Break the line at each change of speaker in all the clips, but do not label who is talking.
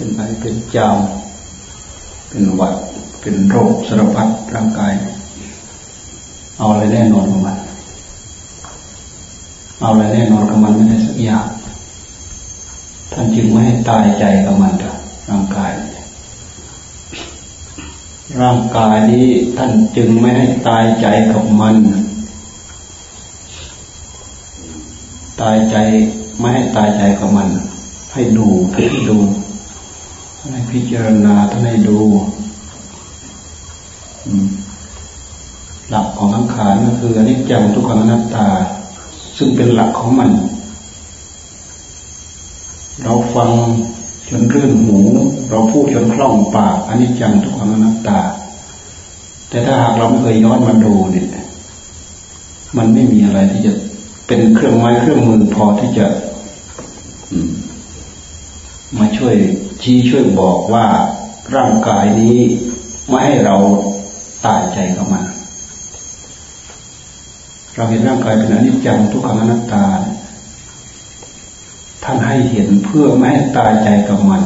เป็นไอเป็นจามเป็นหวัด เป็นโรคสารพัดร่างกาย เอาอะไรแน่นอนกับมัน เอาอะไรแน่นอนกับมันไม่ได้สักอย่างท่านจึงไม่ให้ตายใจกับมันร่างกาย ร่างกายนี้ท่านจึงไม่ให้ตายใจกับมัน ตายใจไม่ให้ตายใจกับมัน ให้ดูให้ดู ให้พิจารณาท่านให้ดูหลักของสังขารก็คืออนิจจังทุกขังอนัตตา ซึ่งเป็นหลักของมัน เราฟังจนเรื่อนหู เราพูดจนคล่องปากอนิจจังทุกขังอนัตตา แต่ถ้าหากเราไม่เคยย้อนมาดูเนี่ยมันไม่มีอะไรที่จะเป็นเครื่องไม้เครื่องมือพอที่จะม มาช่วยชี้ช่วยบอกว่าร่างกายนี้ไม่ให้เราตายใจกับมันเราเห็นร่างกายเป็นอนิจจังทุกขังอนัตตา ท่านให้เห็นเพื่อไม่ให้ตายใจกับมัน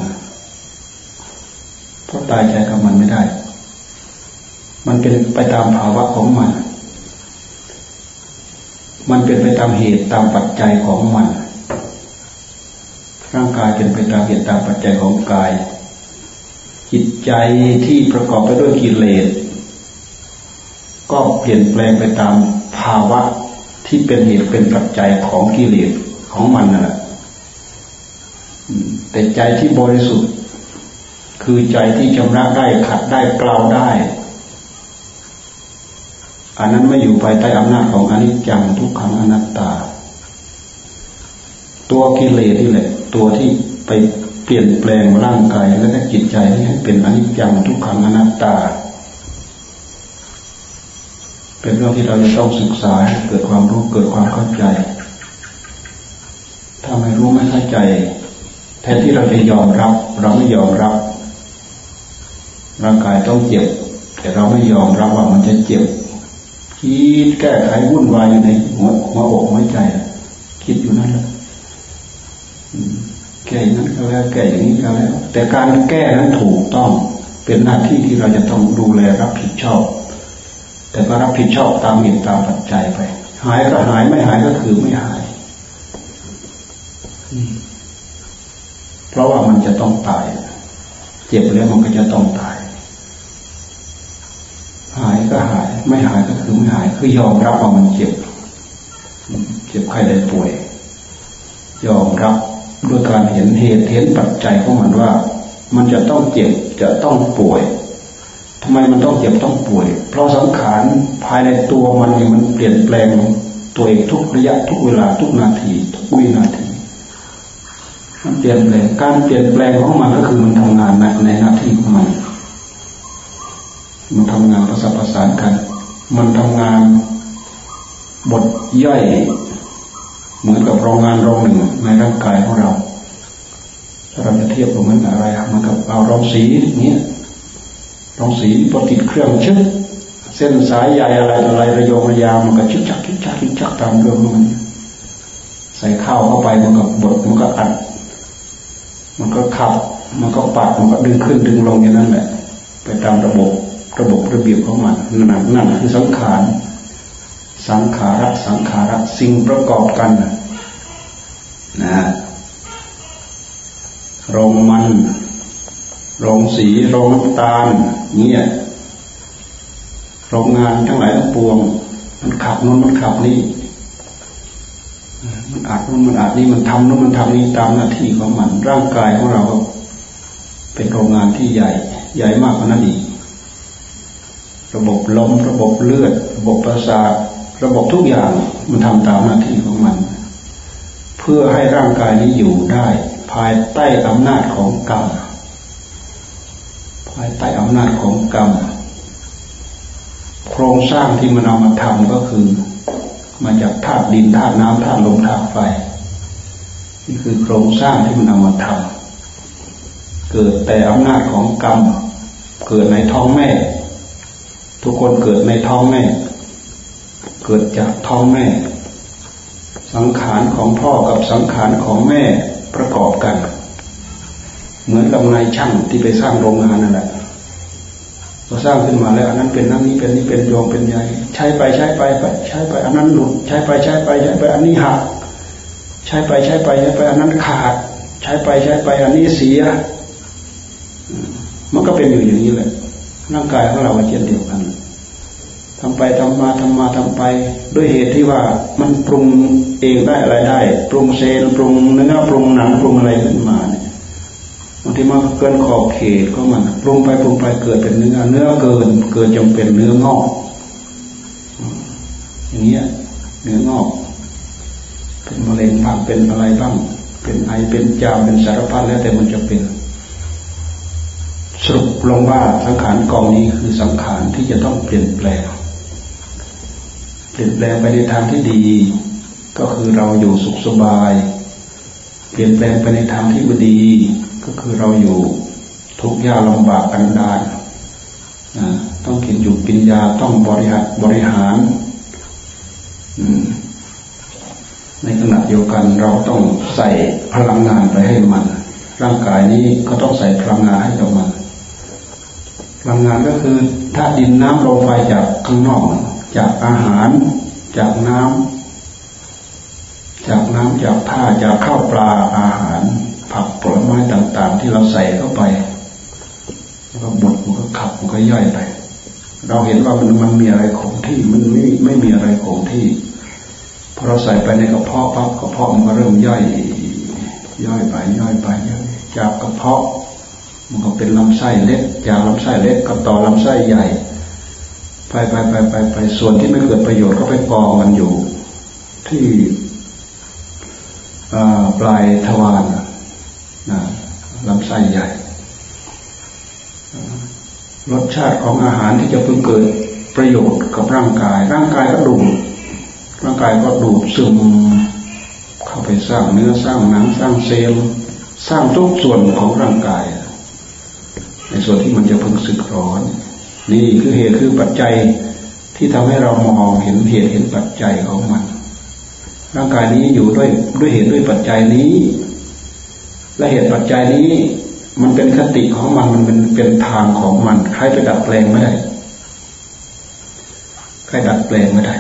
เพราะตายใจกับมันไม่ได้ มันเป็นไปตามภาวะของมัน มันเป็นไปตามเหตุตามปัจจัยของมัน ร่างกายเป็นไปตามเหตุตามปัจจัยของกาย จิตใจที่ประกอบไปด้วยกิเลสก็เปลี่ยนแปลงไปตามภาวะที่เป็นเหตุเป็นปัจจัยของกิเลสของมันนั่นแหละแต่ใจที่บริสุทธิ์ คือใจที่ชำระได้ขัดได้เกล่าได้ อันนั้นไม่อยู่ภายใต้อำนาจของอนิจจังทุกขังอนัตตา ตัวกิเลสนี่แหละ ตัวที่ไปเปลี่ยนแปลงร่างกายและก็จิตใจให้เป็นอนิจจังทุกขังอนัตตา เป็นเรื่องที่เราจะต้องศึกษาเกิดความรู้เกิดความเข้าใจ ถ้าไม่รู้ไม่เข้าใจ แทนที่เราจะยอมรับ เราไม่ยอมรับ ร่างกายต้องเจ็บ แต่เราไม่ยอมรับว่ามันจะเจ็บคิดแก้ไขวุ่นวายอยู่ในหัวหัวอกหัวใจ คิดอยู่นั่นแหละ แก้นั้นก็แล้วแก้อย่างนี้ก็แล้ว แต่การแก้นั้นถูกต้องเป็นหน้าที่ที่เราจะต้องดูแลรับผิดชอบ แต่ก็รับผิดชอบตามเหตุตามปัจจัยไป หายก็หายไม่หายก็คือไม่หาย เพราะว่ามันจะต้องตาย เจ็บแล้วมันก็จะต้องตาย หายก็หาย ไม่หายก็คือไม่หาย คือยอมรับว่ามันเจ็บ เจ็บใครได้ป่วย ยอมรับ ด้วยการเห็นเหตุเห็นปัจจัยของมันว่า มันจะต้องเจ็บจะต้องป่วยทำไมมันต้องเจ็บต้องป่วย เพราะสังขารภายในตัวมันเนี่ยมันเปลี่ยนแปลงตัวเองทุกระยะทุกเวลาทุกนาทีทุกวินาทีมันเปลี่ยนแปลงการเปลี่ยนแปลงของมันก็คือมันทำงานในในหน้าที่ของมัน มันทำงานประสานประสานกัน มันทำงานบทย่อย เหมือนกับโรงงานโรงหนึ่งในร่างกายของเราถ้าเราจะเทียบกับมันอะไรมันกับเอาโรงสีเนี้ยโรงสีพอติดเครื่องชึดเส้นสายใยอะไรอะไรระยงระยามันก็ชึกจักชึกจักชึกจักตามเรื่องมันใส่ข้าวเข้าไปมันก็บดมันก็อัด มันก็ขับ มันก็ปัดมันก็ดึงขึ้นดึงลงอย่างนั้นแหละ ไปตามระบบระบบระเบียบของมันนั่นนั่นคือสังขาร สังขาระสังขาระสิ่งประกอบกันนะโรงมันโรงสีโรงน้ำตาลเนี่ยโรงงานทั้งหลายทั้งปวง มันขับนู้นมันขับนี่มันอาจนู้นมันอาจนี่มันทำนู้นมันทำนี่ตามหน้าที่ของมันร่างกายของเราเป็นโรงงานที่ใหญ่ ใหญ่มากกว่านั้นอีกระบบลมระบบเลือด ระบบประสาท ระบบทุกอย่างมันทำตามหน้าที่ของมัน เพื่อให้ร่างกายนี้อยู่ได้ ภายใต้อำนาจของกรรมภายใต้อำนาจของกรรมโครงสร้างที่มันเอามาทำก็คือมาจากธาตุดินธาตุน้ำธาตุลมธาตุไฟนี่คือโครงสร้างที่มันเอามาทำเกิดแต่อำนาจของกรรม เกิดในท้องแม่ ทุกคนเกิดในท้องแม่ เกิดจากท้องแม่ สังขารของพ่อกับสังขารของแม่ประกอบกัน เหมือนกับนายช่างที่ไปสร้างโรงงานนั่นแหละพอสร้างขึ้นมาแล้วอันนั้นเป็นนั้นนี้เป็นนี้เป็นโยงเป็นใหญ่ใช้ไปใช้ไปไปใช้ไปอันนั้นหลุดใช้ไปใช้ไปใช้ไปอันนี้หักใช้ไปใช้ไปใช้ไปอันนั้นขาด ใช้ไปใช้ไปอันนี้เสีย มันก็เป็นอยู่อย่างนี้แหละร่างกายของเราเช่นเดียวกัน ทำไปทำมาทำมาทำไป ด้วยเหตุที่ว่ามันปรุงเองได้อะไรได้ ปรุงเซลล์ปรุงเนื้อปรุงหนังปรุงอะไรขึ้นมาเนี่ยบางทีมันเกินขอบเขตก็มันปรุงไปปรุงไปเกิดเป็นเนื้อเนื้อเกินเกิดจงเป็นเนื้องอกอย่างเงี้ยเนื้องอก เป็นมะเร็งบ้างเป็นอะไรบ้าง เป็นไอเป็นจามเป็นสารพัดแล้วแต่มันจะเป็นสรุปลงว่าสังขารกองนี้คือสังขารที่จะต้องเปลี่ยนแปลง เปลี่ยนแปลงไปในทางที่ดี ก็คือเราอยู่สุขสบาย เปลี่ยนแปลงไปในทางที่ไม่ดี ก็คือเราอยู่ทุกข์ยากลำบากกันดานต้องกินอยู่กินยาต้องบริหารบริหารในขณะเดียวกันเราต้องใส่พลังงานไปให้มัน ร่างกายนี้ก็ต้องใส่พลังงานให้กับมันพลังงานก็คือธาตุดินน้ำลมไฟจากข้างนอก จากอาหาร จากน้ำจากน้ำจากท่าจากข้าวปลาอาหาร ผักผลไม้ต่าง ๆ ที่เราใส่เข้าไปแล้วก็บดมันก็ขับมันก็ย่อยไป เราเห็นว่ามันมันมีอะไรคงที่มันไม่ไม่มีอะไรคงที่พอเราใส่ไปในกระเพาะปั๊บกระเพาะมันก็เริ่มย่อยย่อยไปย่อยไปย่อยจากกระเพาะ มันก็เป็นลำไส้เล็ก จากลำไส้เล็กก็ต่อลำไส้ใหญ่ ไปไปไปไปไปส่วนที่ไม่เกิดประโยชน์ก็ไปกองมันอยู่ ที่ปลายทวารลำไส้ใหญ่ รสชาติของอาหารที่จะเพิ่งเกิดประโยชน์กับร่างกาย ร่างกายก็ดูดร่างกายก็ดูดซึมเข้าไปสร้างเนื้อสร้างหนังสร้างเซลล์สร้างทุกส่วนของร่างกาย ในส่วนที่มันจะเพิ่งสึกร้อน นี่คือเหตุคือปัจจัยที่ทำให้เรามองเห็นเหตุเห็นปัจจัยของมัน ร่างกายนี้อยู่ด้วยด้วยเหตุด้วยปัจจัยนี้ และเหตุปัจจัยนี้ มันเป็นคติของมันมันเป็นเป็นทางของมัน ใครไปดัดแปลงไม่ได้ใครดัดแปลงไม่ได้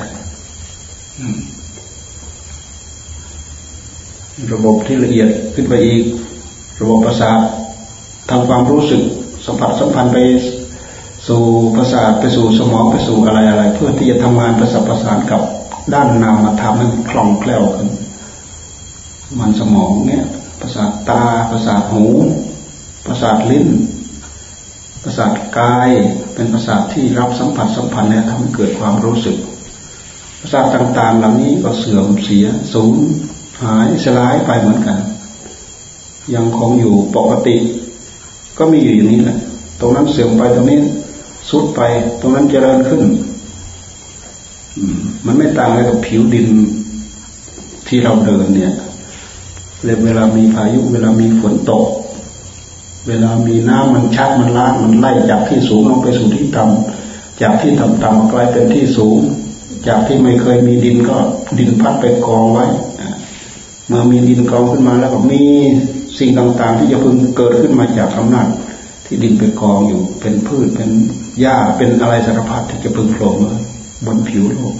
ระบบที่ละเอียดขึ้นไปอีก ระบบประสาททำความรู้สึกสัมผัสสัมพันธ์ไป สู่ประสาทไปสู่สมองไปสู่อะไรอะไร เพื่อที่จะทำงานประสานประสานกับด้านนามธรรมให้คล่องแคล่วขึ้น มันสมองเนี่ยประสาทตาประสาทหูประสาทลิ้นประสาทกายเป็นประสาทที่รับสัมผัสสัมพันธ์และทำให้เกิดความรู้สึก ประสาทต่างๆ เหล่านี้ก็เสื่อมเสียสูญหายสลายไปเหมือนกัน ยังคงอยู่ปกติ ก็มีอยู่อย่างนี้แหละตรงนั้นเสื่อมไปตรงนี้ สุดไป ตรงนั้นเจริญขึ้นมันไม่ต่างอะไรกับผิวดินที่เราเดินเนี่ยเวลามีพายุ เวลามีฝนตก เวลามีน้ำมันชักมันล้างมันไล่จากที่สูงลงไปสู่ที่ต่ำจากที่ต่ำๆกลายเป็นที่สูง จากที่ไม่เคยมีดินก็ดินพัดไปกองไว้เมื่อมีดินกองขึ้นมาแล้วก็มีสิ่งต่างๆ ที่จะพึงเกิดขึ้นมาจากอำนาจ ที่ดินไปกองอยู่ เป็นพืชเป็นหญ้าเป็นอะไรสารพัดที่จะพึงโผล่มาบนผิวโลก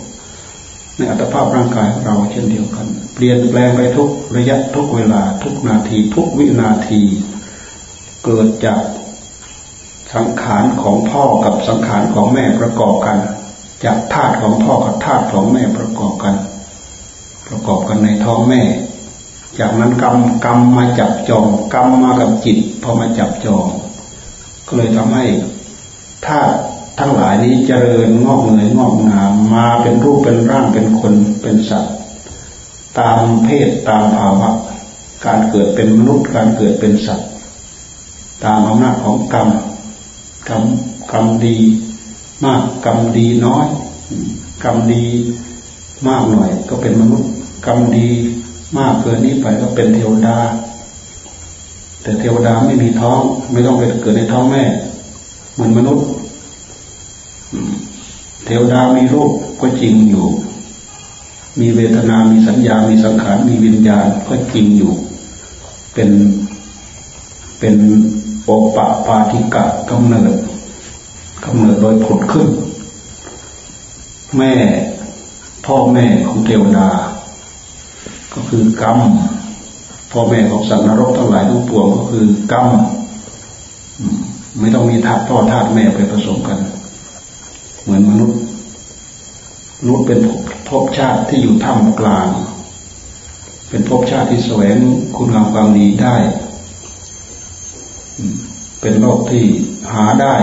ในอัตภาพร่างกายเราเช่นเดียวกัน เปลี่ยนแปลงไปทุกระยะทุกเวลา ทุกนาที ทุกวินาที เกิดจากสังขารของพ่อกับสังขารของแม่ประกอบกัน จากธาตุของพ่อกับธาตุของแม่ประกอบกัน ประกอบกันในท้องแม่ จากนั้นกรรมกรรมมาจับจองกรรมมากับจิตพอมาจับจอง ก็เลยทำให้ธาตุทั้งหลายนี้เจริญงอกเงยงอกงามมาเป็นรูปเป็นร่างเป็นคนเป็นสัตว์ ตามเพศตามภาวะ การเกิดเป็นมนุษย์การเกิดเป็นสัตว์ ตามอำนาจของกรรมกรรมกรรมดี มากกรรมดีน้อย กรรมดีมากหน่อยก็เป็นมนุษย์ กรรมดีมากเกินนี้ไปก็เป็นเทวดา แต่เทวดาไม่มีท้อง ไม่ต้องไปเกิดในท้องแม่เหมือนมนุษย์เทวดามีรูปก็จริงอยู่ มีเวทนา มีสัญญา มีสังขาร มีวิญญาณก็จริงอยู่ เป็น เป็นโอปะปาติกะกำเนิดกำเนิดโดยผลขึ้น แม่ พ่อแม่ของเทวดา ก็คือกรรม พ่อแม่ของสัตว์นรกทั้งหลายทั้งปวงก็คือกรรมไม่ต้องมีธาตุพ่อธาตุแม่ไปผสมกัน เหมือนมนุษย์มนุษย์เป็นภพชาติที่อยู่ท่ามกลาง เป็นภพชาติที่แสวงคุณงามความดีได้เป็นโลกที่หาได้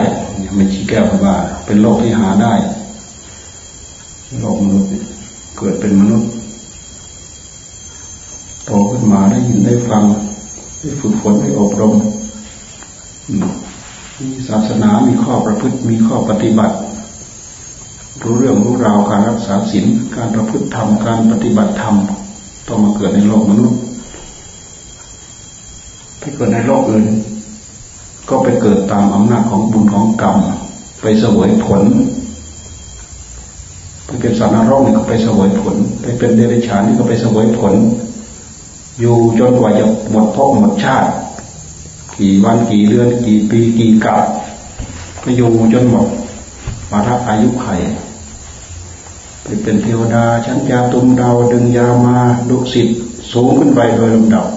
ไม่ชี้แก้วว่า เป็นโลกที่หาได้โลกมนุษย์เกิดเป็นมนุษย์ โตขึ้นมาได้ยินได้ฟังได้ฝึกฝนได้อบรมมีศาสนา มีข้อประพฤติ มีข้อปฏิบัติ รู้เรื่องรู้ราวการรักษาศีล การประพฤติธรรม การปฏิบัติธรรม ต้องมาเกิดในโลกมนุษย์ถ้าเกิดในโลกอื่น ก็ไปเกิดตามอำนาจของบุญของกรรม ไปเสวยผล ไปเป็นสารนรกนี่ก็ไปเสวยผล ไปเป็นเดรัจฉานนี่ก็ไปเสวยผล อยู่จนกว่าจะหมดภพหมดชาติ กี่วันกี่เดือน กี่ปีกี่กับก็อยู่จนหมดวาระอายุไขไปเป็นเทวดาชั้นยาตุมดาวดึงยามาดุสิตสูงขึ้นไปโดยลำดับ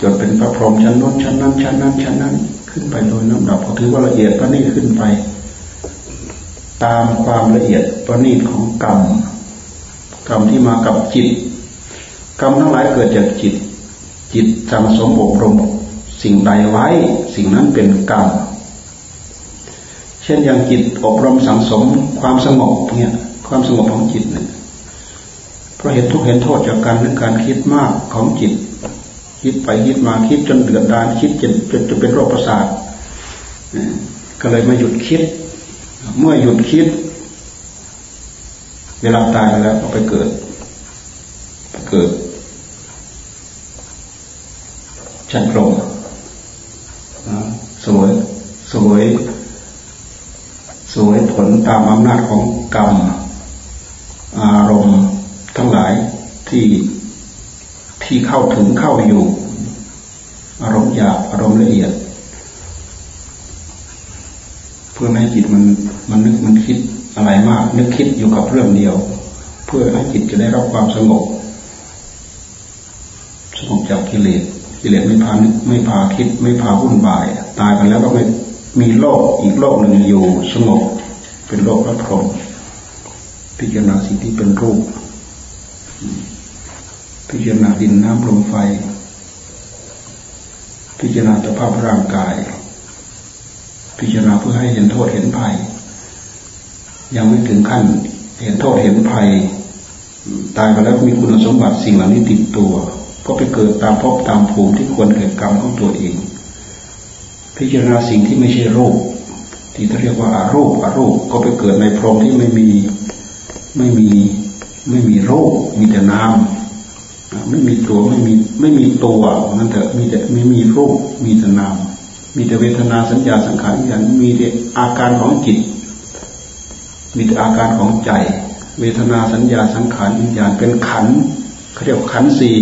จนเป็นพระพรหมชั้นนู้นชั้นนั้นชั้นนั้นชั้นนั้น ขึ้นไปโดยลำดับเขาถือว่าละเอียดประณีตขึ้นไป ตามความละเอียดประณีตของกรรมกรรมที่มากับจิต กรรมทั้งหลายเกิดจากจิต จิตสังสมอบรมสิ่งใดไว้ สิ่งนั้นเป็นกรรม เช่นอย่างจิตอบรมสังสมความสงบเนี่ยความสงบของจิตเนี่ยเพราะเห็นทุกเห็นโทษจากการนึกการคิดมากของจิต คิดไปคิดมาคิดจนเดือดดานคิดจนจนจะเป็นโรคประสาทก็เลยมาหยุดคิด เมื่อหยุดคิด เวลาตายแล้วก็ไปเกิด ไปเกิด ชั้นพรหมสวยสวยสวยผลตามอำนาจของกรรม อารมณ์ทั้งหลายที่ที่เข้าถึงเข้าอยู่ อารมณ์หยาบอารมณ์ละเอียด เพื่อให้จิตมันมันนึกมันคิดอะไรมาก นึกคิดอยู่กับเรื่องเดียว เพื่อให้จิตจะได้รับความสงบสงบจากกิเลส กิเลสไม่พาไม่พาคิด ไม่พาวุ่นวาย ตายไปแล้วก็ไม่มีโลกอีกโลกหนึ่งอยู่สงบเป็นโลกพระพรหมพิจารณาสิ่งที่เป็นรูป พิจารณาดินน้ำลมไฟ พิจารณาสภาพร่างกาย พิจารณาเพื่อให้เห็นโทษเห็นภัย ยังไม่ถึงขั้น เห็นโทษเห็นภัย ตายไปแล้วมีคุณสมบัติสิ่งเหล่านี้ติดตัว ก็ไปเกิดตามภพตามภูมิที่ควรเกิดกรรมของตัวเอง พิจารณาสิ่งที่ไม่ใช่รูป ที่เขาเรียกว่าอารูปอารูปก็ไปเกิดในพรหมที่ไม่มีไม่มีไม่มีรูปมีแต่นามไม่มีตัวไม่มีไม่มีตัวนั่นเถอะมีแต่ไม่มีรูปมีแต่นามมีแต่เวทนาสัญญาสังขารอย่างมีแต่อาการของจิต มีแต่อาการของใจ เวทนาสัญญาสังขารวิญญาณเป็นขันเขาเรียกขันสี่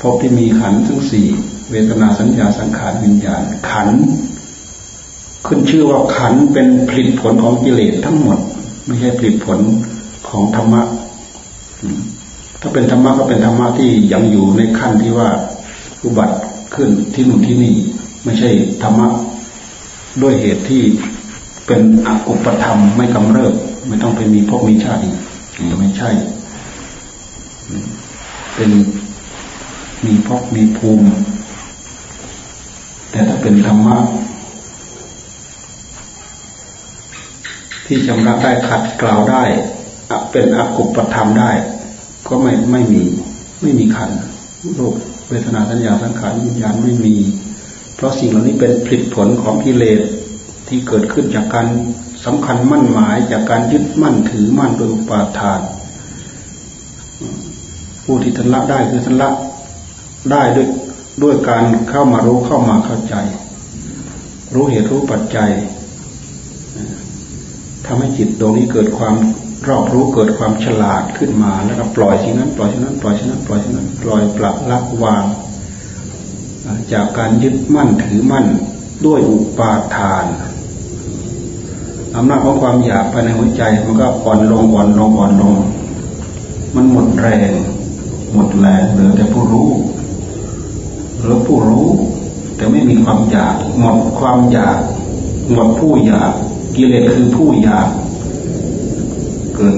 พบที่มีขันทั้งสี่เวทนาสัญญาสังขารวิญญาณขัน ขึ้นชื่อว่าขันเป็นผลิตผลของกิเลสทั้งหมด ไม่ใช่ผลิตผลของธรรมะถ้าเป็นธรรมะก็เป็นธรรมะที่ยังอยู่ในขั้นที่ว่าอุบัติขึ้นที่นู่นที่นี่ ไม่ใช่ธรรมะด้วยเหตุที่เป็นอกุปธรรมไม่กำเริบไม่ต้องไปมีพบมีชาติไม่ใช่ เป็นมีพกมีภูมิ แต่ถ้าเป็นธรรมะที่ชำระได้ขัดกล่าวได้เป็นอกุปธรรมได้ ก็ไม่ไม่มีไม่มีขันโลกเวทนาสัญญาสังขารวิญญาณไม่มี เพราะสิ่งเหล่านี้เป็นผลผลของกิเลสที่เกิดขึ้นจากการสำคัญมั่นหมายจากการยึดมั่นถือมั่นโดยอุปาทาน ผู้ที่ทันละได้คือทันละได้ด้วยด้วยการเข้ามารู้เข้ามาเข้าใจ รู้เหตุรู้ปัจจัยทำให้จิตตรงนี้เกิดความรอบรู้เกิดความฉลาดขึ้นมาแล้วก็ปล่อยสิ่งนั้น ปล่อยสิ่งนั้นปล่อยสิ่งนั้นปล่อยสิ่งนั้นปล่อยปลักลักวาง จากการยึดมั่นถือมั่นด้วยอุปาทานอำนาจของความอยากภายในหัวใจมันก็อ่อนลงอ่อนลงอ่อนลง มันหมดแรง หมดแรงเหลือแต่ผู้รู้เหลือผู้รู้ แต่ไม่มีความอยาก หมดความอยาก หมดผู้อยาก กิเลสคือผู้อยาก เกิด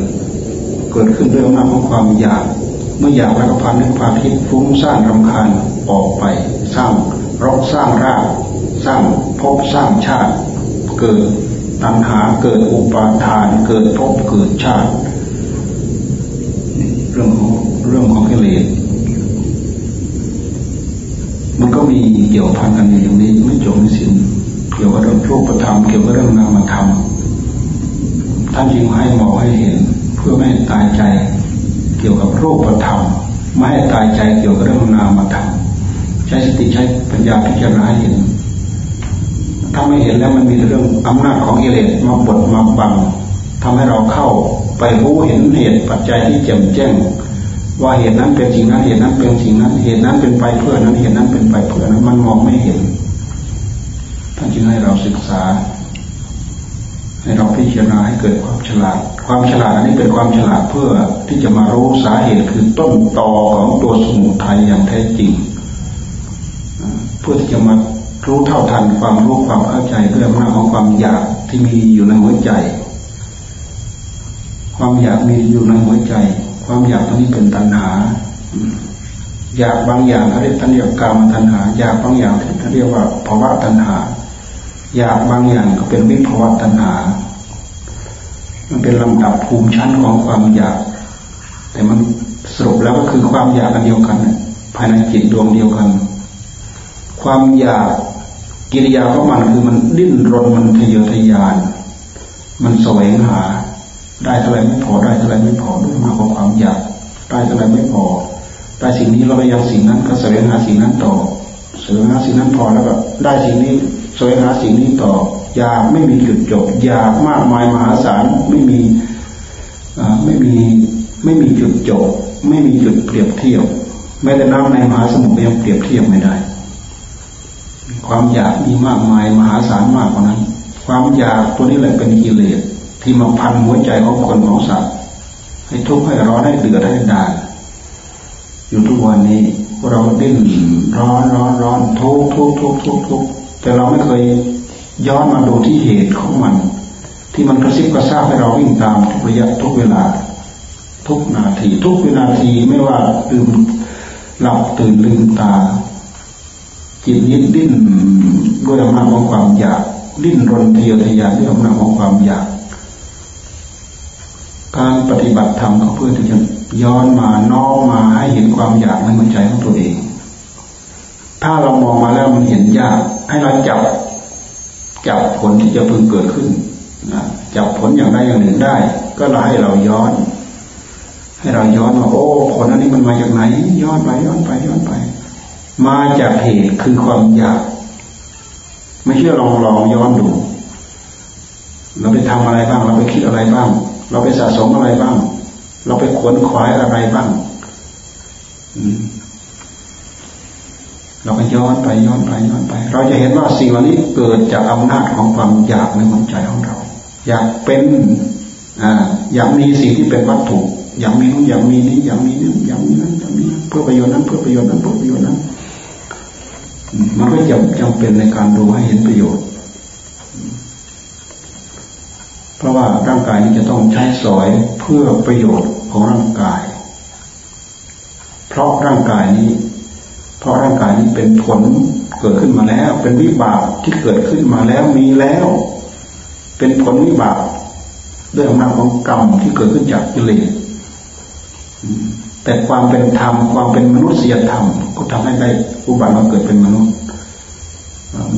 เกิดขึ้นด้วยอำนาจของความอยาก เมื่ออยากแล้วก็พันนึกพาทิพฟุ้งสร้างรำคาญออกไป สร้างรกสร้างรากสร้างภพสร้างชาติ เกิดตัณหาเกิดอุปาทาน เกิดภพเกิดชาติ เรื่องของ เรื่องของกิเลสมันก็มีเกี่ยวพันกันอย่างนี้ไม่จบไม่สิ้นเกี่ยวกับเรื่องรูปธรรมเกี่ยวกับเรื่องนามธรรมท่านจึงให้มองให้เห็น เพื่อไม่ให้ตายใจเกี่ยวกับรูปธรรมไม่ให้ตายใจเกี่ยวกับเรื่องนามธรรมใช้สติใช้ปัญญาพิจารณาเห็นถ้าไม่เห็นแล้วมันมีเรื่องอำนาจของกิเลสมาบดมาบังทำให้เราเข้าไปรู้เห็นเหตุปัจจัยที่แจ่มแจ้ง ว่าเหตุนั้นเป็นสิ่งนั้นเหตุนั้นเป็นสิ่งนั้น เหตุนั้นเป็นไปเพื่อนั้นเหตุนั้นเป็นไปเพื่อนั้นมันมองไม่เห็นท่านจึงให้เราศึกษา ให้เราพิจารณาให้เกิดความฉลาด ความฉลาดอันนี้เป็นความฉลาดเพื่อที่จะมารู้สาเหตุคือต้นตอของตัวสมุทัยอย่างแท้จริง เพื่อที่จะมารู้เท่าทันความรู้ความเข้าใจด้วยอำนาจของความอยากที่มีอยู่ในหัวใจ ความอยากมีอยู่ในหัวใจ ความอยากตรงนี้เป็นตัณหา อยากบางอย่างเขาเรียกตัณหากรรมตัณหา อยากบางอย่างเขาเรียกว่าภาวะตัณหา อยากบางอย่างก็เป็นวิภาวะตัณหา มันเป็นลำดับภูมิชั้นของความอยาก แต่มันสรุปแล้วก็คือความอยากอันเดียวกัน ภายในจิตดวงเดียวกัน ความอยากกิริยาของมันคือมันดิ้นรนมันทะเยอทะยาน มันแสวงหา ได้เท่าไรไม่พอได้เท่าไรไม่พอด้วยมาของความอยากได้เท่าไรไม่พอได้สิ่งนี้เราไปยังสิ่งนั้นก็แสวงหาสิ่งนั้นต่อแสวงหาสิ่งนั้นพอแล้วก็ได้สิ่งนี้แสวงหาสิ่งนี้ต่ออยากไม่มีจุดจบอยากมากมายมหาศาลไม่มีไม่มีไม่มีจุดจบ ไม่มีจุดเปรียบเทียบแม้แต่น้ำในมหาสมุทรยังเปรียบเทียบไม่ได้ ความอยากมีมากมายมหาศาลมากกว่านั้น ความอยากตัวนี้แหละเป็นกิเลส ที่มาพันหัวใจของคนของสัตว์ให้ทุกข์ให้ร้อนให้เดือดให้ดาอยู่ทุกวันนี้เราดิ้นร้อนร้อนร้อนทุกทุกทุกทุกทุกแต่เราไม่เคยย้อนมาดูที่เหตุของมัน ที่มันกระซิบกระซาบให้เราวิ่งตามทุกระยะทุกเวลา ทุกนาที ทุกวินาทีไม่ว่าตื่นหลับตื่นลืมตา จิตนี้ดิ้นด้วยอำนาจของความอยาก ดิ้นรนเทียทะยานด้วยอำนาจของความอยาก การปฏิบัติธรรมก็เพื่อที่จะย้อนมาน้อมมาให้เห็นความอยากในหัวใจของตัวเอง ถ้าเรามองมาแล้วมันเห็นยาก ให้เราจับจับผลที่จะพึงเกิดขึ้นนะจับผลอย่างใดอย่างหนึ่งได้ ก็ให้เราย้อน ให้เราย้อนว่าโอ้ ผลอันนี้มันมาจากไหน ย้อนไปย้อนไปย้อนไป มาจากเหตุคือความอยาก ไม่เชื่อลองลองย้อนดู เราไปทำอะไรบ้าง เราไปคิดอะไรบ้าง เราไปสะสมอะไรบ้าง เราไปขวนขวายอะไรบ้างเราก็ย้อนไปย้อนไปย้อนไป เราจะเห็นว่าสิ่งเหล่านี้เกิดจากอำนาจของความอยากในหัวใจของเรา อยากเป็นอ่าอยากมีสิ่งที่เป็นวัตถุ อยากมีนู้นอยากมีนี้อยากมีนี้อยากมีนั้นอยากมีเพื่อประโยชน์นั้น เพื่อประโยชน์นั้นเพื่อประโยชน์นั้นมันก็จำจำเป็นในการดูให้เห็นประโยชน์ เพราะว่าร่างกายนี้จะต้องใช้สอยเพื่อประโยชน์ของร่างกาย เพราะร่างกายนี้ เพราะร่างกายนี้เป็นผลเกิดขึ้นมาแล้ว เป็นวิบากที่เกิดขึ้นมาแล้วมีแล้ว เป็นผลวิบากด้วยอำนาจของกรรมที่เกิดขึ้นจากกิเลสแต่ความเป็นธรรมความเป็นมนุษยธรรมก็ทำให้ได้อุบัติมาเกิดเป็นมนุษย์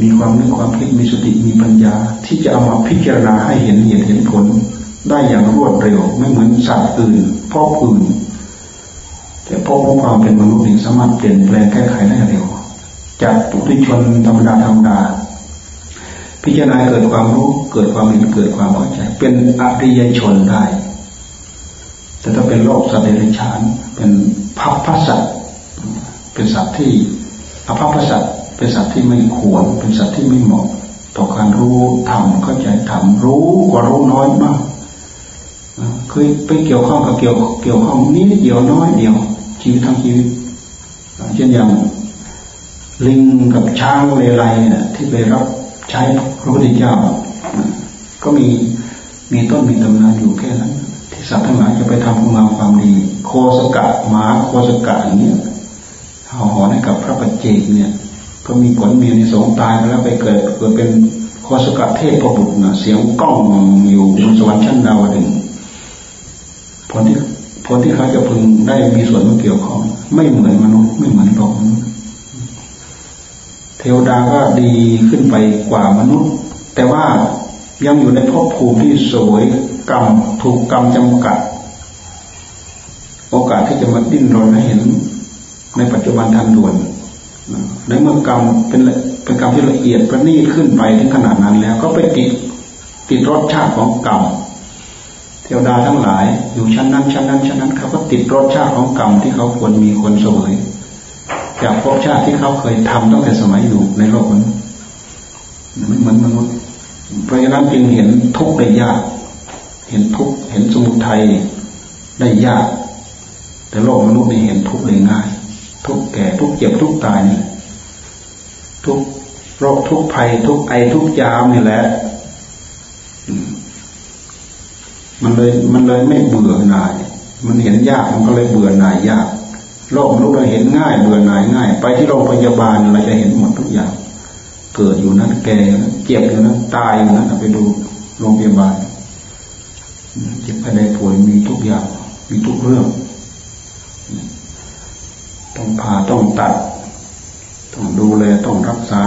มีความนึกความคิดมีสติมีปัญญา ที่จะเอามาพิจารณาให้เห็นเหตุเห็นผล ได้อย่างรวดเร็ว ไม่เหมือนสัตว์อื่นพ่ออื่น แต่พ่อของความเป็นมนุษย์นี่สามารถเปลี่ยนแปลงแก้ไขได้เร็ว จากปุถุชนธรรมดาธรรมดาพิจารณาเกิดความรู้เกิดความเห็นเกิดความเข้าใจ เป็นอริยชนได้ แต่ถ้าเป็นโลกสัตว์เดรัจฉาน เป็นพัพพสัตว์เป็นสัตว์ที่อภัพพสัตว์ เป็นสัตว์ที่ไม่ควร เป็นสัตว์ที่ไม่เหมาะ ต่อการรู้ทำเข้าใจทำรู้กว่ารู้น้อยมากเคยไปเกี่ยวข้องกับเกี่ยวเกี่ยวข้องนิดเดียวน้อยเดียว ชีวิตทั้งชีวิตเช่นอย่างลิงกับช้างเลไลเนี่ยที่ไปรับใช้พระพุทธเจ้าก็มีมีต้นมีตำนานอยู่แค่นั้น ที่สัตว์ทั้งหลายจะไปทำคุณงามความดี โคสกะหมาโคสกะอย่างเนี้ยห่อหอให้กับพระปัจเจกเนี่ย ก็มีผลมีในสงตายไปแล้วไปเกิดเกิดเป็นโคสกะเทพประบุตรนะเสียงกล้องอยู่บนสวรรค์ชั้นดาวดึงผลที่ผลที่เขาจะพึงได้มีส่วนเกี่ยวข้องไม่เหมือนมนุษย์ไม่เหมือนโลกมนุษย์เทวดาก็ดีขึ้นไปกว่ามนุษย์ แต่ว่ายังอยู่ในภพภูมิที่สวยกรรมถูกกรรมจำกัด โอกาสที่จะมาดิ้นรนให้เห็น ในปัจจุบันทันด่วน ในเมื่อกรรมเป็นเป็นกรรมที่ละเอียดประณีตขึ้นไปถึงขนาดนั้นแล้ว ก็ไปติดติดรสชาติของกรรมเทวดาทั้งหลาย อยู่ชั้นนั้นชั้นนั้นชั้นนั้นเขาก็ติดรสชาติของกรรมที่เขาควรมีควรเสวยจากภพชาติที่เขาเคยทำตั้งแต่สมัยอยู่ในโลกนั้นไม่เหมือนมนุษย์เพราะฉะนั้นจึงเห็นทุกข์ได้ยาก เห็นทุกข์เห็นสมุทัยได้ยาก แต่โลกมนุษย์นี่เห็นทุกข์ได้ง่าย ทุกแก่ทุกเจ็บทุกตายนี่ทุกโรคทุกภัย ทุกไอทุกยามนี่แหละมันเลยมันเลยไม่เบื่อหน่าย มันเห็นยากมันก็เลยเบื่อหน่ายยากโรคมนุษย์เราเห็นง่าย เบื่อหน่ายง่าย ไปที่โรงพยาบาลเราจะเห็นหมดทุกอย่าง เกิดอยู่นั้นแก่เจ็บอยู่นั้นตายอยู่นั้นไปดูโรงพยาบาลเจ็บภายในป่วยมีทุกอย่างมีทุกเรื่อง ต้องผ่าต้องตัด ต้องดูแลต้องรักษา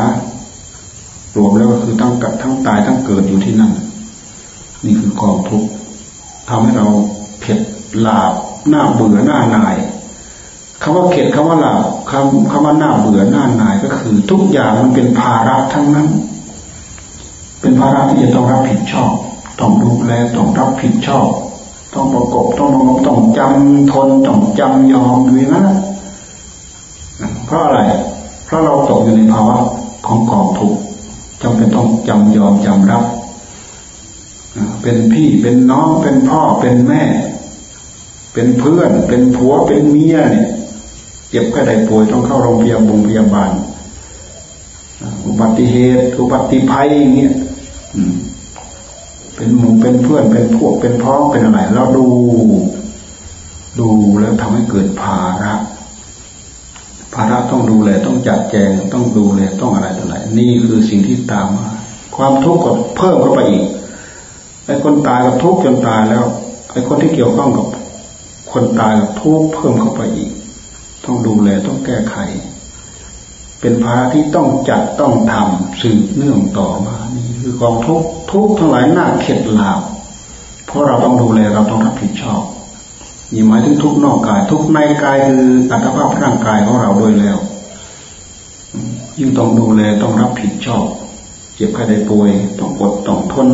รวมแล้วก็คือทั้งกัดทั้งตายทั้งเกิดอยู่ที่นั่น นี่คือกองทุกข์ทำให้เราเผ็ดลาบหน้าเบื่อหน้านายคำว่าเข็ดคำว่าหลับคำคำว่าหน้าเบื่อหน้านายก็คือ ทุกอย่างมันเป็นภาระทั้งนั้น เป็นภาระที่จะต้องรับผิดชอบ ต้องดูแลต้องรับผิดชอบ ต้องประกบต้องมองต้องจำทนต้องจำยอมด้วยนะ เพราะอะไร เพราะเราตกอยู่ในภาวะของกองทุกข์จำเป็นต้องจำยอมจำรับ เป็นพี่เป็นน้องเป็นพ่อเป็นแม่ เป็นเพื่อน เป็นผัวเป็นเมียเนี่ยเจ็บแค่ใดป่วยต้องเข้าโรงพยาบาลพยาบาล อุบัติเหตุ อุบัติภัยอย่างเงี้ยเป็นหมู่เป็นเพื่อนเป็นพวกเป็นพ้องเป็นอะไรเราดู ดูแล้วทำให้เกิดภาระ ภาระต้องดูแลต้องจัดแจงต้องดูแลต้องอะไรต่ออะไรนี่คือสิ่งที่ตามมา ความทุกข์ก็เพิ่มเข้าไปอีกไอ้คนตายกับทุกข์จนตายแล้วไอ้คนที่เกี่ยวข้องกับ คนตายกับทุกข์เพิ่มเข้าไปอีก ต้องดูแลต้องแก้ไข เป็นภาระที่ต้องจัดต้องทำสืบเนื่องต่อมานี่คือกองทุกข์ทุกข์ทั้งหลายหน้าเข็ดหลาบเพราะเราต้องดูแลเราต้องรับผิดชอบ นี่หมายถึงทุกนอกกาย ทุกในกายคืออัตภาพร่างกายของเราโดยแล้ว ยิ่งต้องดูแลต้องรับผิดชอบ เจ็บไข้ได้ป่วย ต้องอดต้องทน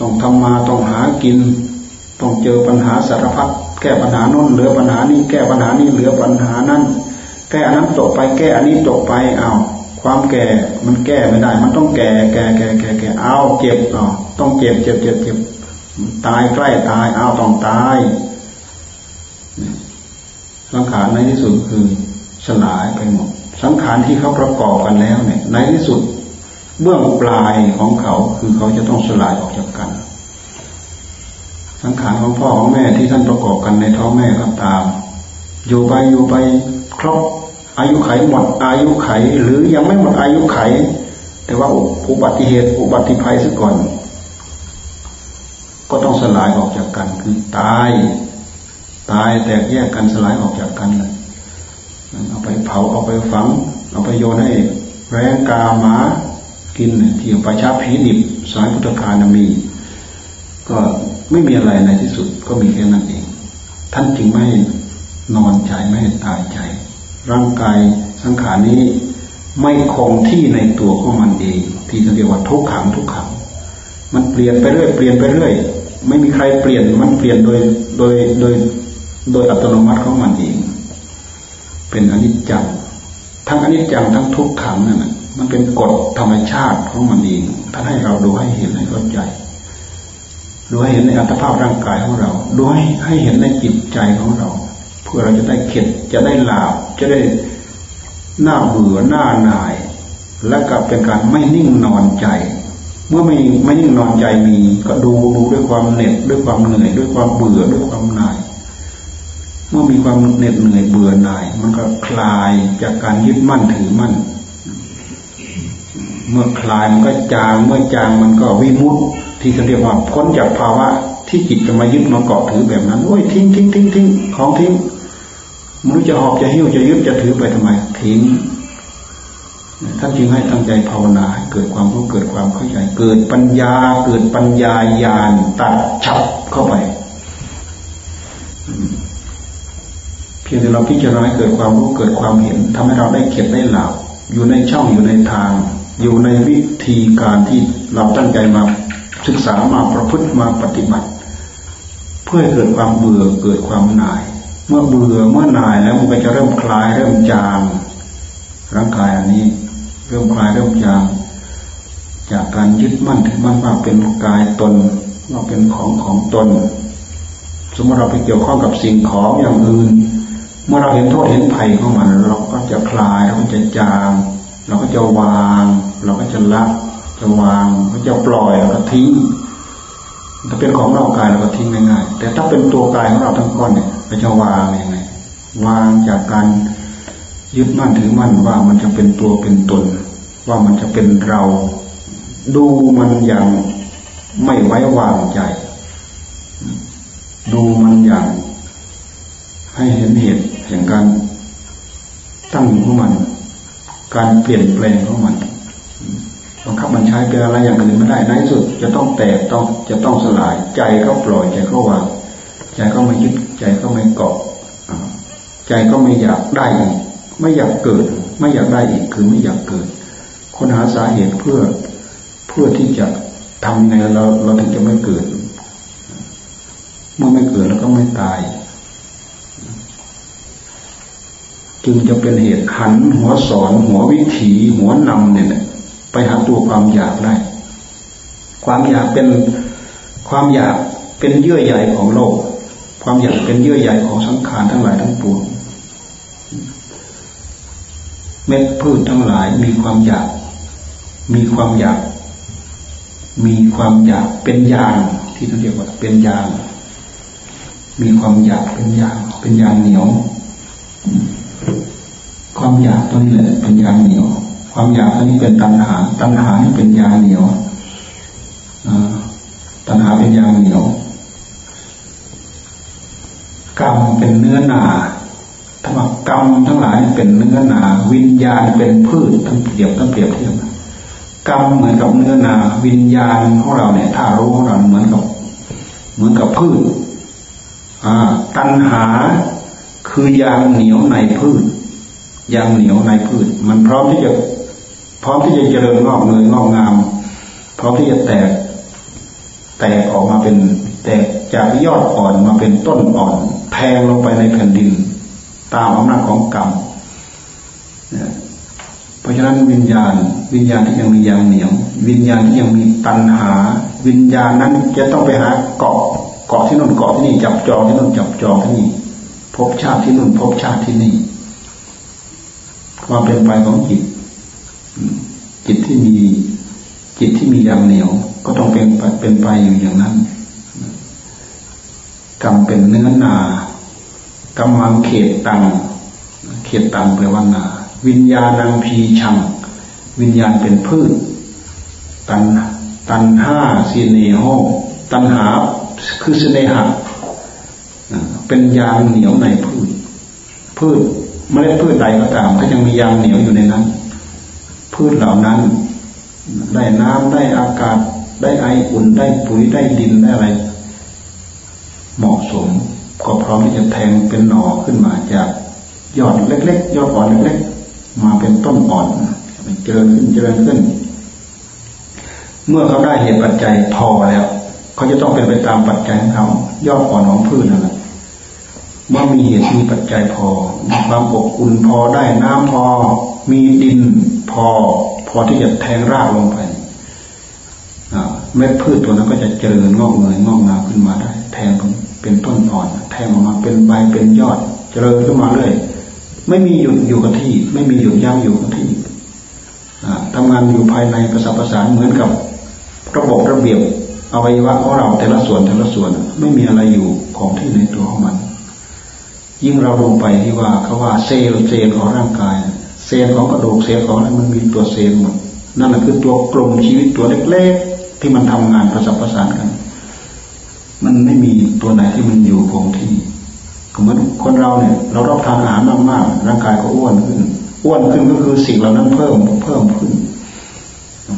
ต้องทำมาต้องหากิน ต้องเจอปัญหาสารพัดแก้ปัญหาโน้นเหลือปัญหานี้แก้ปัญหานี้เหลือปัญหานั้นแก้อันนั้นตกไปแก้อันนี้ตกไปเอาความแก่มันแก้ไม่ได้ มันต้องแก่แก่แก่แก่แก่เอาเจ็บเอาต้องเจ็บเจ็บเจ็บเจ็บ ตายใกล้ตายเอาต้องตายสังขารในที่สุดคือสลายไปหมดสังขารที่เขาประกอบกันแล้วเนี่ย ในที่สุดเบื้องปลายของเขาคือเขาจะต้องสลายออกจากกัน สังขารของพ่อของแม่ที่ท่านประกอบกันในท้องแม่ก็ตามอยู่ไปอยู่ไปครบอายุไขหมดอายุไข หรือยังไม่หมดอายุไข แต่ว่าอุบัติเหตุอุบัติภัยซะก่อน ก็ต้องสลายออกจากกันคือตาย ตายแตกแยกกันสลายออกจากกันเลยเอาไปเผาเอาไปฝัง เอาไปโยนให้แรงกาหมากินที่ประชาผีดิบสายพุทธคานมี ก็ไม่มีอะไรในที่สุดก็มีแค่นั้นเอง ท่านจึงไม่นอนใจไม่ตายใจ ร่างกายสังขารนี้ไม่คงที่ในตัวของมันเอง ที่เรียกว่าทุกขังทุกขัง มันเปลี่ยนไปเรื่อยเปลี่ยนไปเรื่อย ไม่มีใครเปลี่ยนมันเปลี่ยนโดยโดยโดยโดยอัตโนมัติของมันเอง เป็นอนิจจังทั้งอนิจจังทั้งทุกขังนั่นมันเป็นกฎธรรมชาติของมันเองท่านให้เราดูให้เห็นให้เข้าใจดูให้เห็นในอัตภาพร่างกายของเราดูให้ให้เห็นในจิตใจของเรา เพื่อเราจะได้เข็ดจะได้ลาบจะได้หน้าเบื่อหน้าหน่าย และก็เป็นการไม่นิ่งนอนใจ เมื่อไม่ไม่นิ่งนอนใจมี ก็ดูดูด้วยความเหน็ดด้วยความเหนื่อยด้วยความเบื่อด้วยความหน่าย เมื่อมีความเหน็ดเหนื่อยเบื่อหน่าย มันก็คลายจากการยึดมั่นถือมั่น เมื่อคลายมันก็จางเมื่อจางมันก็วิมุตที่เขาเรียกว่าพ้นจากภาวะที่จิตจะมายึดมาเกาะถือแบบนั้นโอ้ยทิ้งทิ้งทิ้งทิ้งของทิ้งมันจะหอบจะหิ้วจะยึดจะถือไปทำไมทิ้ง ท่านจึงให้ตั้งใจภาวนาให้เกิดความรู้เกิดความเข้าใจเกิดปัญญาเกิดปัญญาญาณตัดฉับเข้าไปเพียงแต่เราพิจารณาเกิดความรู้เกิดความเห็นทำให้เราได้เข็ดได้หลับอยู่ในช่องอยู่ในทาง อยู่ในวิธีการที่เราตั้งใจมาศึกษามาประพฤติมาปฏิบัติ เพื่อให้เกิดความเบื่อเกิดความหน่าย เมื่อเบื่อเมื่อหน่ายแล้วมันก็จะเริ่มคลายเริ่มจางร่างกายอันนี้ เริ่มคลายเริ่มจางจากการยึดมั่นถือมั่นว่าเป็นกายตนว่าเป็นของของตน สมมติเราไปเกี่ยวข้องกับสิ่งของอย่างอื่น เมื่อเราเห็นโทษเห็นภัยของมัน เราก็จะคลายเราก็จะจาง เราก็จะวาง เราก็จะละจะวางก็จะปล่อยเราก็ทิ้งถ้าเป็นของเรากายเราก็ทิ้งง่ายๆแต่ถ้าเป็นตัวกายของเราทั้งก้อนเนี่ยเราจะวางยังไงวางจากการ ยึดมั่นถือมั่นว่ามันจะเป็นตัวเป็นตน ว่ามันจะเป็นเรา ดูมันอย่างไม่ไว้วางใจ ดูมันอย่าง ให้เห็นเหตุแห่งการตั้งของมัน การเปลี่ยนแปลงของมันบังคับมันใช้เป็นอะไรอย่างอื่นไม่ได้ในสุด จะต้องแตกต้องจะต้องสลายใจก็ปล่อยใจก็วางใจก็ไม่ยึดใจก็ไม่เกาะใจก็ไม่อยากได้อีก ไม่อยากเกิด ไม่อยากได้อีกคือไม่อยากเกิดคนหาสาเหตุเพื่อเพื่อที่จะทำไงเราเราถึงจะไม่เกิด เมื่อไม่เกิดแล้วก็ไม่ตาย จึงจะเป็นเหตุหันหัวสอนหัววิถีหัวนำเนี่ยไปหาตัวความอยากได้ ความอยากเป็นความอยากเป็นเยื่อใยของโลก ความอยากเป็นเยื่อใยของสังขารทั้งหลายทั้งปวง เม็ดพืชทั้งหลายมีความอยาก มีความอยาก มีความอยากเป็นยางที่เขาเรียกว่าเป็นยาง มีความอยากเป็นยาง เป็นยางเหนียว ความอยากตัวนี้แหละเป็นยางเหนียว ความอยากตัวนี้เป็นตัณหา ตัณหานี่เป็นยางเหนียวตัณหาเป็นยางเหนียวกรรมเป็นเนื้อหนา ธรรมกรรมทั้งหลายเป็นเนื้อนา วิญญาณเป็นพืชทั้งเปรียบทั้งเปรียบเทียบกรรมเหมือนกับเนื้อนา วิญญาณของเราเนี่ยถ้ารู้ของเราเหมือนกับ เหมือนกับพืชตัณหาคือยางเหนียวในพืชยางเหนียวในพืช มันพร้อมที่จะพร้อมที่จะเจริญงอกเงยงอกงามพร้อมที่จะแตก แตกออกมาเป็น แตกจากยอดอ่อนมาเป็นต้นอ่อนแทงลงไปในแผ่นดิน ตามอำนาจของกรรมเพราะฉะนั้นวิญญาณ วิญญาณที่ยังมียางเหนียว วิญญาณที่ยังมีตัณหา วิญญาณนั้นจะต้องไปหาเกาะเกาะที่นู่นเกาะที่นี่จับจองที่นู่นจับจองที่นี่พบชาติที่นู่นพบชาติที่นี่ ความเป็นไปของจิต จิตที่มีจิตที่มียางเหนียว ก็ต้องเป็นเป็นไปอยู่อย่างนั้นกรรมเป็นเนื้อนา กัมมังเขตตัง เขตตังแปลว่านา วิญญาณังพีชัง วิญญาณเป็นพืช ตันตันห้าสีเนโฮตันหาคือสเนหะเป็นยางเหนียวในพืช พืชเมล็ดพืชใดก็ตามก็ยังมียางเหนียวอยู่ในนั้น พืชเหล่านั้น ได้น้ำได้อากาศ ได้ไออุ่นได้ปุ๋ยได้ดินได้อะไร เหมาะสม ก็พร้อมที่จะแทงเป็นหน่อขึ้นมาจากยอดเล็กๆยอดอ่อนเล็กๆ มาเป็นต้นอ่อนเจริญขึ้นเจริญขึ้น เมื่อเขาได้เหตุปัจจัยพอแล้วเขาจะต้องเป็นไปตามปัจจัยของเขายอดอ่อนของพืชนั่นแหละว่ามีเหตุมีปัจจัยพอมีความอบอุ่นพอได้น้ำพอ มีดินพอ พอที่จะแทงรากลงไปเม็ดพืชตัวนั้นก็จะเจริญงอกเงยงอกงามขึ้นมาได้ แทงเป็นต้นอ่อน แทงออกมาเป็นใบเป็นยอด เจริญขึ้นมาเรื่อยไม่มีหยุดอยู่กับที่ ไม่มีหยุดยั้งอยู่กับที่ทำงานอยู่ภายในประสาประสานเหมือนกับระบบระเบียบอวัยวะของเราแต่ละส่วนแต่ละส่วน ไม่มีอะไรอยู่ของที่ในตัวของมัน ยิ่งเราลงไปที่ว่าเขาว่าเซลล์เซลล์ของร่างกาย เซลล์ของกระดูกเซลล์ของอะไรมันมีตัวเซลล์หมดนั่นแหละคือตัวกลมชีวิตตัวเล็ก ๆ ที่มันทำงานประสานประสานกัน มันไม่มีตัวไหนที่มันอยู่คงที่เหมือนคนเราเนี่ย เรารับทานอาหารมากๆร่างกายก็อ้วนขึ้นอ้วนขึ้นก็คือสิ่งเหล่านั้นเพิ่มเพิ่มขึ้น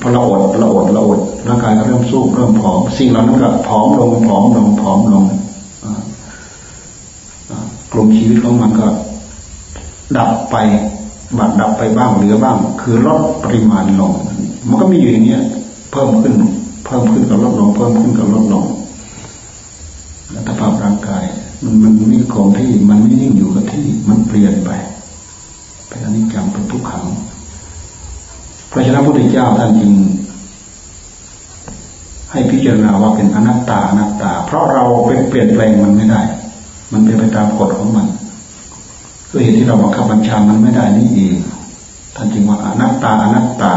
พอเราอดเราอดเราอดร่างกายก็เริ่มสู้เริ่มผอม สิ่งเหล่านั้นก็ผอมลงผอมลงผอมลงกลุ่มชีวิตของมันก็ ดับไปบัดดับไปบ้างเหลือบ้าง คือลดปริมาณลง มันก็มีอยู่อย่างนี้เพิ่มขึ้น เพิ่มขึ้นกับลดลง เพิ่มขึ้นกับลดลง อัตภาพร่างกาย มันมันไม่คงที่มันไม่นิ่งอยู่กับที่ มันเปลี่ยนไปเป็นอนิจจังเป็นทุกขังเพราะฉะนั้นพระพุทธเจ้าท่านจึงให้พิจารณาว่าเป็นอนัตตาอนัตตา เพราะเราเป็นเปลี่ยนแปลงมันไม่ได้ มันเป็นไปตามกฎของมันด้วยเหตุที่เราบังคับบัญชามันไม่ได้นี่เองท่านจึงว่าอนัตตาอนัตตา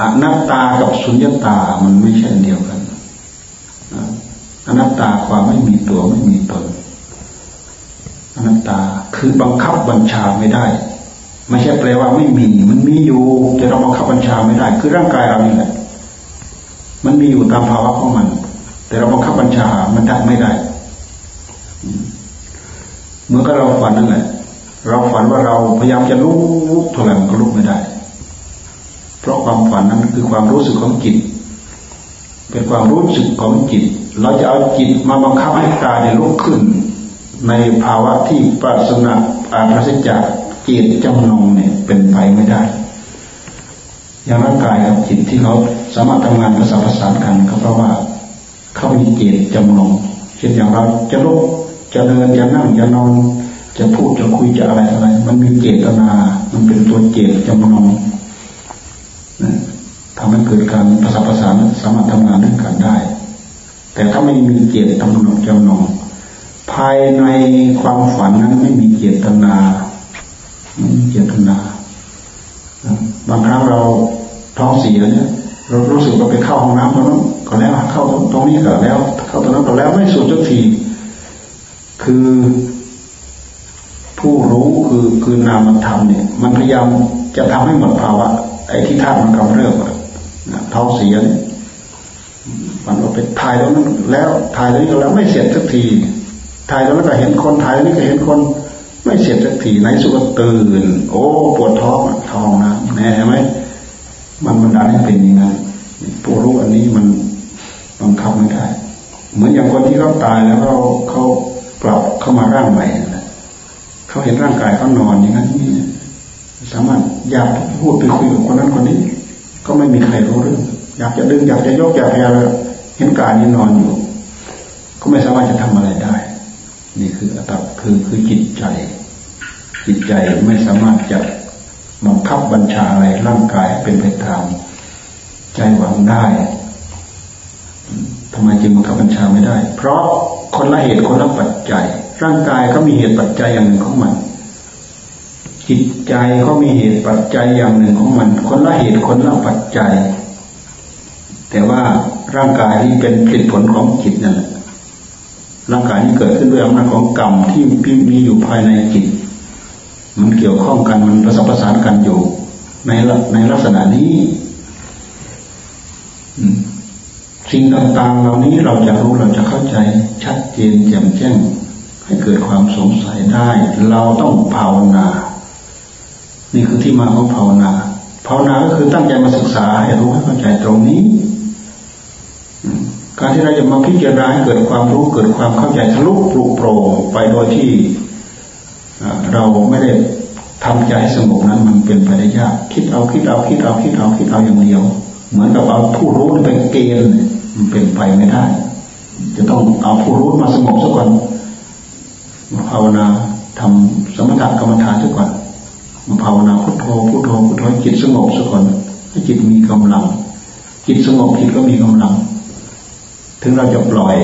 อนัตตากับสุญญตามันไม่ใช่เดียวกัน อนัตตาความไม่มีตัวไม่มีตนอนัตตาคือบังคับบัญชาไม่ได้ ไม่ใช่แปลว่าไม่มี มันมีอยู่แต่เราบังคับบัญชาไม่ได้ คือร่างกายเรานี่แหละมันมีอยู่ตามภาวะของมัน แต่เราบังคับบัญชามันได้ไม่ได้เมื่อก็เราฝันนั่นแหละ เราฝันว่าเราพยายามจะลุกเท่าไหร่มันก็ลุกไม่ได้ เพราะความฝันนั้นคือความรู้สึกของจิต เป็นความรู้สึกของจิต เราจะเอาจิตมาบังคับให้กายเนี่ยลุกขึ้น ในภาวะที่ปราศนาอาปราศจากจิตจำนงเนี่ยเป็นไปไม่ได้ อย่างร่างกายกับจิตที่เขาสามารถทำงานประสานประสานกันก็เพราะว่าเขามีจิตจำนงเช่นอย่างเราจะลุกจะเดินจะนั่งจะนอนจะพูดจะคุยจะอะไรอะไร มันมีเจตนา มันเป็นตัวเจตจำนง ทำให้เกิดการประสานประสานสามารถทำงานด้วยกันได้ แต่ถ้าไม่มีเจตจำนงจำนงภายในความฝันนั้นไม่มีเจตนาไม่มีเจตนาบางครั้งเราท้องเสียเนี่ยเรารู้สึกว่าไปเข้าห้องน้ำตรงนั้นก็แล้วเข้าตรงนี้ก็แล้ว เข้าตรงนั้นก็แล้วไม่สุดสักทีคือผู้รู้คือคือนามธรรมเนี่ย มันพยายามจะทำให้หมดภาวะไอ้ที่ท่ามันกำเริบอง เสียเนี่ยมันก็ไปถ่ายตรงนั้นแล้วถ่ายตรงนี้แล้วไม่เสร็จสักทีถ่ายแล้วก็เห็นคนถ่ายแล้วนี่ก็เห็นคน ไม่เสร็จสักทีไหนสุกตื่น โอ้ปวดท้องท้องนะแน่ไหมมันมันดันให้เป็นอย่างนั้นผู้รู้อันนี้มันบังคับไม่ได้ เหมือนอย่างคนที่เขาตายแล้วเขาเขาปรับเข้ามาร่างใหม่นะเขาเห็นร่างกายเขานอนอย่างนั้นนี่สามารถอยากพูดไปคุยกับคนนั้นคนนี้ ก็ไม่มีใครรู้เรื่อง อยากจะดึงอยากจะยกอยากจะเห็นกายนี้นอนอยู่ ก็ไม่สามารถจะทำอะไรได้ นี่คืออัตคือคือจิตใจ จิตใจไม่สามารถจะบังคับบัญชาอะไรร่างกายเป็นไปตามใจหวังได้ทำไมจึงบังคับบัญชาไม่ได้ เพราะคนละเหตุคนละปัจจัย ร่างกายก็มีเหตุปัจจัยอย่างหนึ่งของมัน จิตใจก็มีเหตุปัจจัยอย่างหนึ่งของมัน คนละเหตุคนละปัจจัย แต่ว่าร่างกายที่เป็นผลผลของจิตนั่นแหละร่างกายนี้เกิดขึ้นด้วยอำนาจของกรรมที่มีอยู่ภายในจิต มันเกี่ยวข้องกันมันประสานประสานกันอยู่ในในลักษณะนี้สิ่งต่างๆ เหล่านี้เราจะรู้เราจะเข้าใจชัดเจนแจ่มแจ้ง ให้เกิดความสงสัยได้ เราต้องภาวนา นี่คือที่มาของภาวนาภาวนาก็คือตั้งใจมาศึกษาให้รู้ให้เข้าใจตรงนี้การที่เราจะมาพิจารณาเกิดความรู้เกิดความเข้าใจทะลุปลุกโปร่งไปโดยที่เราไม่ได้ทำใจสงบนั้นมันเป็นไปได้ยากคิดเอาคิดเอาคิดเอาคิดเอาคิดเอาอย่างเดียว เหมือนกับเอาผู้รู้ไปเกณฑ์มันเป็นไปไม่ได้ จะต้องเอาผู้รู้มาสงบซะก่อนภาวนาทำสมถะกรรมฐานซะก่อน ภาวนาพุทโธพุทโธพุทโธจิตสงบซะก่อนให้จิตมีกำลัง จิตสงบจิตก็มีกำลัง ถึงเราจะปล่อย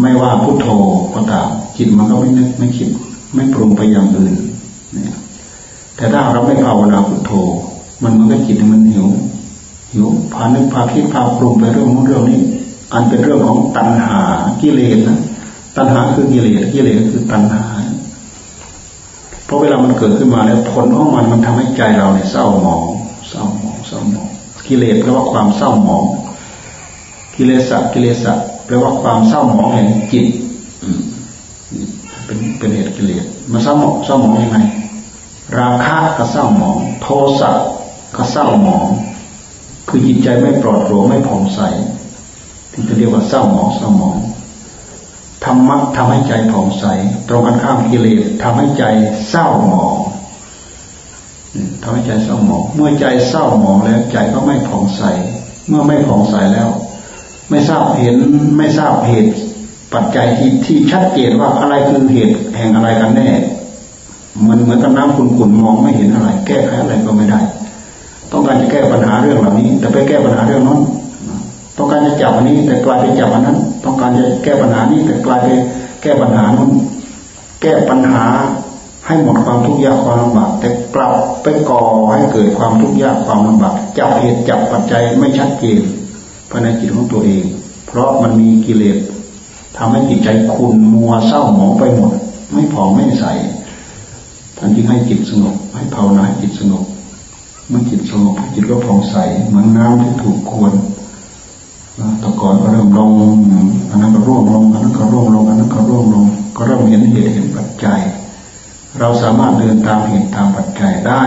ไม่ว่าพุทโธก็ตามจิตมันก็ไม่นึกไม่คิด ไม่ปรุงไปอย่างอื่นเนี่ยแต่ถ้าเราไม่ภาวนาพุทโธ มันมันก็จิตมันหิวหิวพานึกพาคิดพาปรุงไปเรื่องนู้นเรื่องนี้ อันเป็นเรื่องของตัณหากิเลสนะตัณหาคือกิเลสกิเลสคือตัณหา เพราะเวลามันเกิดขึ้นมาแล้วผลของมันมันทำให้ใจเราเนี่ยเศร้าหมอง เศร้าหมองเศร้าหมอง กิเลสแปลว่าความเศร้าหมอง กิเลสกิเลสแปลว่าความเศร้าหมองแห่งจิตเป็นเป็นเหตุกิเลสมันเศร้าหมองเศร้าหมองยังไงราคะก็เศร้าหมอง โทสะก็เศร้าหมอง คือจิตใจไม่ปลอดโปร่งไม่ผ่องใสที่จะเรียกว่าเศร้าหมองเศร้าหมอง ธรรมะทำให้ใจผ่องใส ตรงกันข้ามกิเลสทำให้ใจเศร้าหมองทำให้ใจเศร้าหมอง เมื่อใจเศร้าหมองแล้วใจก็ไม่ผ่องใส เมื่อไม่ผ่องใสแล้ว ไม่ทราบเห็นไม่ทราบเหตุปัจจัยที่ที่ชัดเจนว่าอะไรคือเหตุแห่งอะไรกันแน่ มันเหมือนกับน้ำขุ่นๆมองไม่เห็นอะไร แก้ไขอะไรก็ไม่ได้ ต้องการจะแก้ปัญหาเรื่องเหล่านี้ แต่ไปแก้ปัญหาเรื่องนั้น ต้องการจะจับอันนี้ แต่กลายเป็นจับอันนั้น ต้องการจะแก้ปัญหานี้แต่กลายเป็นแก้ปัญหานั้นแก้ปัญหาให้หมดความทุกข์ยากความลำบากแต่กลับไปก่อให้เกิดความทุกข์ยากความลำบากจับเหตุจับปัจจัยไม่ชัดเจนภายในจิตของตัวเอง เพราะมันมีกิเลสทำให้จิตใจคุณมัวเศร้าหมองไปหมด ไม่ผ่องไม่ใสท่านจึงให้จิตสงบให้ภาวนาจิตสงบเมื่อจิตสงบจิตก็ผ่องใสเหมือนน้ำที่ถูกควร ตะกอนก็เริ่มลงอันนั้นก็ร่วงลงอันนั้นก็ร่วงลงอันนั้นก็ร่วงลง ก็เริ่มเห็นเหตุเห็นปัจจัย เราสามารถเดินตามเหตุตามปัจจัยได้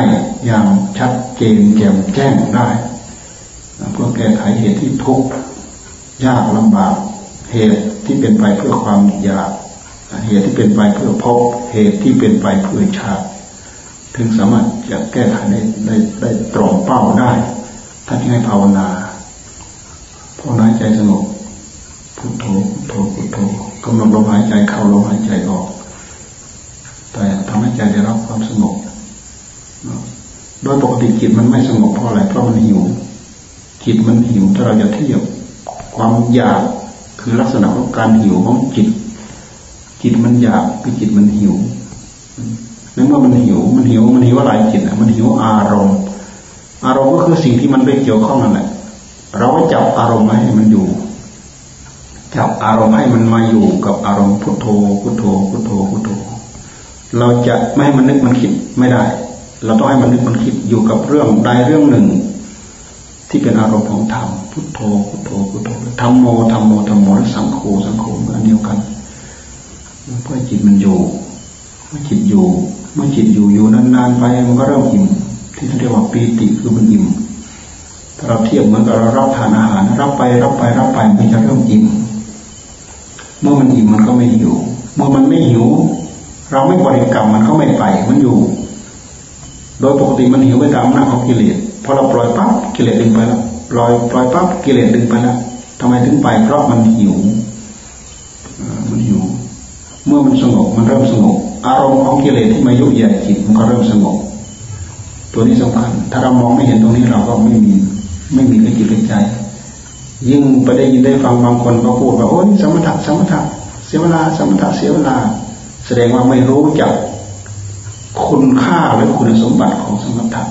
อย่างชัดเจนแจ่มแจ้งได้เพื่อแก้ไขเหตุที่ทุกข์ยากลำบาก เหตุที่เป็นไปเพื่อความอยากเหตุที่เป็นไปเพื่อพบเหตุที่เป็นไปเพื่อชาติถึงสามารถจะแก้ไขได้ได้ได้ตรงเป้าได้ท่านให้ภาวนา พอหายใจสงบพุทโธพุทโธพุทโธกำหนดลมหายใจเข้าลมหายใจออก แต่ทำให้ใจได้รับความสงบโดยปกติจิตมันไม่สงบเพราะอะไรเพราะมันหิว จิตมันหิวถ้าเราจะเทียบความอยากคือลักษณะของการหิวของจิต จิตมันอยากคือจิตมันหิวนั่นเมื่อมันหิว มันหิว มันหิวอะไรจิตอะ มันหิวอารมณ์ อารมณ์ก็คือสิ่งที่มันไปเกี่ยวข้องนั่นแหละ เราก็จับอารมณ์ให้มันอยู่จับอารมณ์ให้มันมาอยู่กับอารมณ์พุทโธพุทโธพุทโธพุทโธ เราจะไม่ให้มันนึกมันคิดไม่ได้ เราต้องให้มันนึกมันคิดอยู่กับเรื่องใดเรื่องหนึ่ง ที่เป็นอารมณ์ของธรรมพุทโธพุทโธพุทโธธรรมโมธรรมโมธรรมโมสังโฆสังโฆเหมือนเดียวกันเพื่อจิตมันอยู่เมื่อจิตอยู่เมื่อจิตอยู่อยู่นานๆไปมันก็เริ่มอิ่มที่เรียกว่าปีติคือมันอิ่ม ถ้าเราเทียบเหมือนกับเรารับทานอาหาร รับไปรับไปรับไปมันจะเริ่มอิ่มเมื่อมันอิ่มมันก็ไม่หิว เมื่อมันไม่หิว เราไม่บริกรรมมันก็ไม่ไป มันอยู่ โดยปกติมันหิวไปตามอำนาของกิเลสพอเราปล่อยปั๊บกิเลสดึงไปแล้วปล่อยปล่อยปั๊บกิเลสดึงไปแล้วทำไมถึงไปเพราะมันหิวมันหิว เมื่อมันสงบมันเริ่มสงบอารมณ์ของกิเลสที่มายุใหญ่จิตมันก็เริ่มสงบตัวนี้สำคัญถ้าเรามองไม่เห็นตรงนี้เราก็ไม่มี ไม่มีกระจิตกระใจ ยิ่งไปได้ยินได้ฟังบางคนก็พูดว่าโอ้ยสมถะสมถะเสียเวลาสมถะเสียเวลา แสดงว่าไม่รู้จักคุณค่าและคุณสมบัติของสมถะ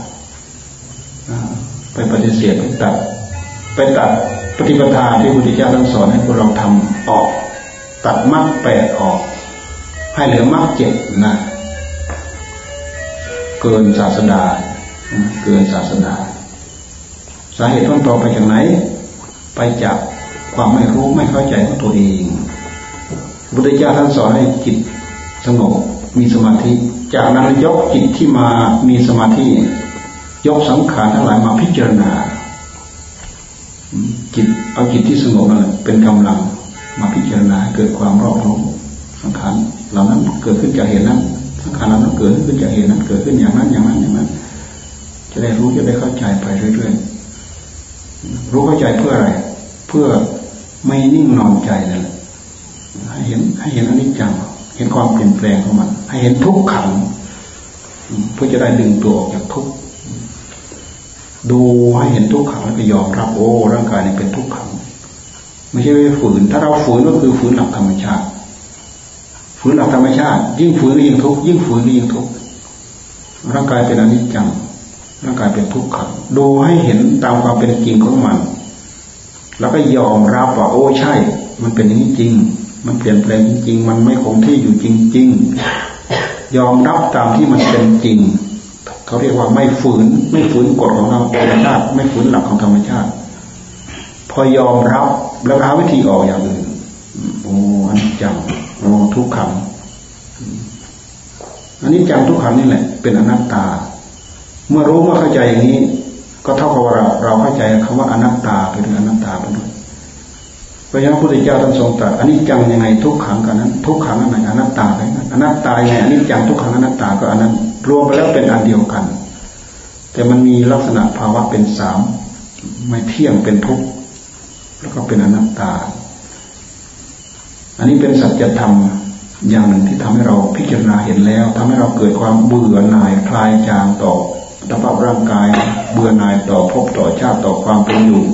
ไปปฏิเสธไปตัดไปตัดปฏิปทาที่พระพุทธเจ้าท่านสอนให้พวกเราทำออก ตัดมรรคแปดออก ให้เหลือมรรคเจ็ดนะ เกินศาสดา เกินศาสดา สาเหตุต้นตอไปจากไหน ไปจากความไม่รู้ไม่เข้าใจของตัวเองบุตรเจ้าท่านสอนให้จิตสงบมีสมาธิ จากนั้นยกจิตที่มามีสมาธิ ยกสังขารทั้งหลายมาพิจารณา จิตเอาจิตที่สงบนั่นแหละเป็นกำลังมาพิจารณาเกิดความรอบรู้สังขารเหล่านั้นเกิดขึ้นจากเหตุนั้น สังขารเหล่านั้นเกิดขึ้นจากเหตุนั้นเกิดขึ้นอย่างนั้นอย่างนั้นอย่างนั้น จะได้รู้จะได้เข้าใจไปเรื่อยๆ รู้เข้าใจเพื่ออะไร เพื่อไม่นิ่งนอนใจนั่นแหละให้เห็นให้เห็นอนิจจังเห็นความเปลี่ยนแปลงของมัน ให้เห็นทุกขังเพื่อจะได้ดึงตัวออกจากทุกดูให้เห็นทุกขังแล้วก็ยอมรับโอ้ร่างกายนี่เป็นทุกขัง ไม่ใช่ไปฝืน ถ้าเราฝืนก็คือฝืนหลักธรรมชาติ ฝืนหลักธรรมชาติ ยิ่งฝืนยิ่งทุกยิ่งฝืนยิ่งทุกร่างกายเป็นอนิจจัง ร่างกายเป็นทุกขังดูให้เห็นตามความเป็นจริงของมัน แล้วก็ยอมรับว่าโอ้ใช่ มันเป็นอย่างนี้จริง มันเปลี่ยนแปลงจริงๆมันไม่คงที่อยู่จริง ๆ ยอมรับตามที่มันเป็นจริง เขาเรียกว่าไม่ฝืน ไม่ฝืนกฎของธรรมชาติ ไม่ฝืนหลักของธรรมชาติ พอยอมรับแล้วหาวิธีออกอย่างอื่นโอ้อันจังโอ้ทุกขังอันนี้จังทุกขังนี่แหละ เป็นอนัตตา เมื่อรู้เมื่อเข้าใจอย่างนี้ ก็เท่ากับว่าเราเราเข้าใจคำว่าอนัตตาเป็นอนัตตาไปด้วยพระยาพุทธเจ้าท่านทรงตรัสอันนี้จังยังไงทุกขังกันนั้น ทุกขังอันไหนอนัตตาไปนั้นอนัตตายังไงอันนี้จังทุกขังอนัตตาก็อันนั้น รวมไปแล้วเป็นอันเดียวกัน แต่มันมีลักษณะภาวะเป็นสามไม่เที่ยงเป็นทุกข์แล้วก็เป็นอนัตตา อันนี้เป็นสัจธรรมอย่างหนึ่งที่ทำให้เราพิจารณาเห็นแล้วทำให้เราเกิดความเบื่อหน่ายคลายจางต่อ สภาพร่างกายเบื่อหน่ายต่อภพต่อชาติต่อความเป็นอยู่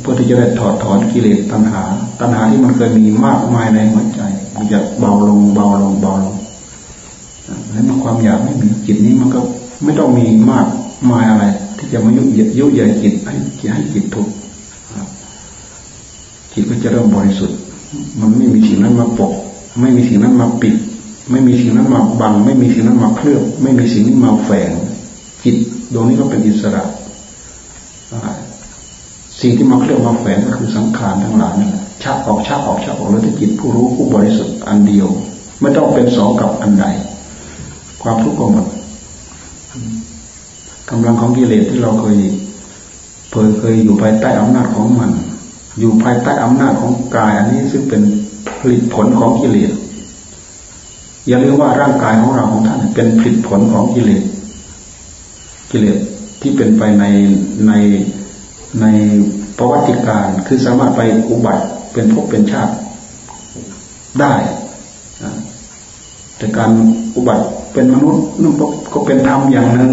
เพื่อที่จะได้ถอดถอนกิเลสตัณหา ตัณหาที่มันเคยมีมากมายในหัวใจ มันจะเบาลงเบาลงเบาลงแล้วมันความอยากไม่มีจิตนี้มันก็ไม่ต้องมีมากมายอะไร ที่จะมายุยยุยจิตให้ให้จิตทุกข์จิตก็จะเริ่มบริสุทธิ์ มันไม่มีสิ่งนั้นมาปก ไม่มีสิ่งนั้นมาปิด ไม่มีสิ่งนั้นมาบัง ไม่มีสิ่งนั้นมาเคลือบ ไม่มีสิ่งนี้มาแฝง จิตดวงนี้ก็เป็นอิสระสิ่งที่มาเคลื่อบมาแฝงก็คือสังขารทั้งหลายนั่นแหละชักออกชักออกชักออกแล้วแต่จิตผู้รู้ผู้บริสุทธิ์อันเดียว ไม่ต้องเป็นสองกับอันใด ความทุกข์ก็หมดกำลังของกิเลสที่เราเคยเคยเคยอยู่ภายใต้อำนาจของมัน อยู่ภายใต้อำนาจของกาย อันนี้ซึ่งเป็นผลิตผลของกิเลสอย่าลืมว่าร่างกายของเราของท่านเป็นผลิตผลของกิเลส กิเลสที่เป็นไปในในในประวัติการคือสามารถไปอุบัติเป็นภพเป็นชาติได้แต่การอุบัติเป็นมนุษย์นั่นก็เป็นธรรมอย่างหนึ่ง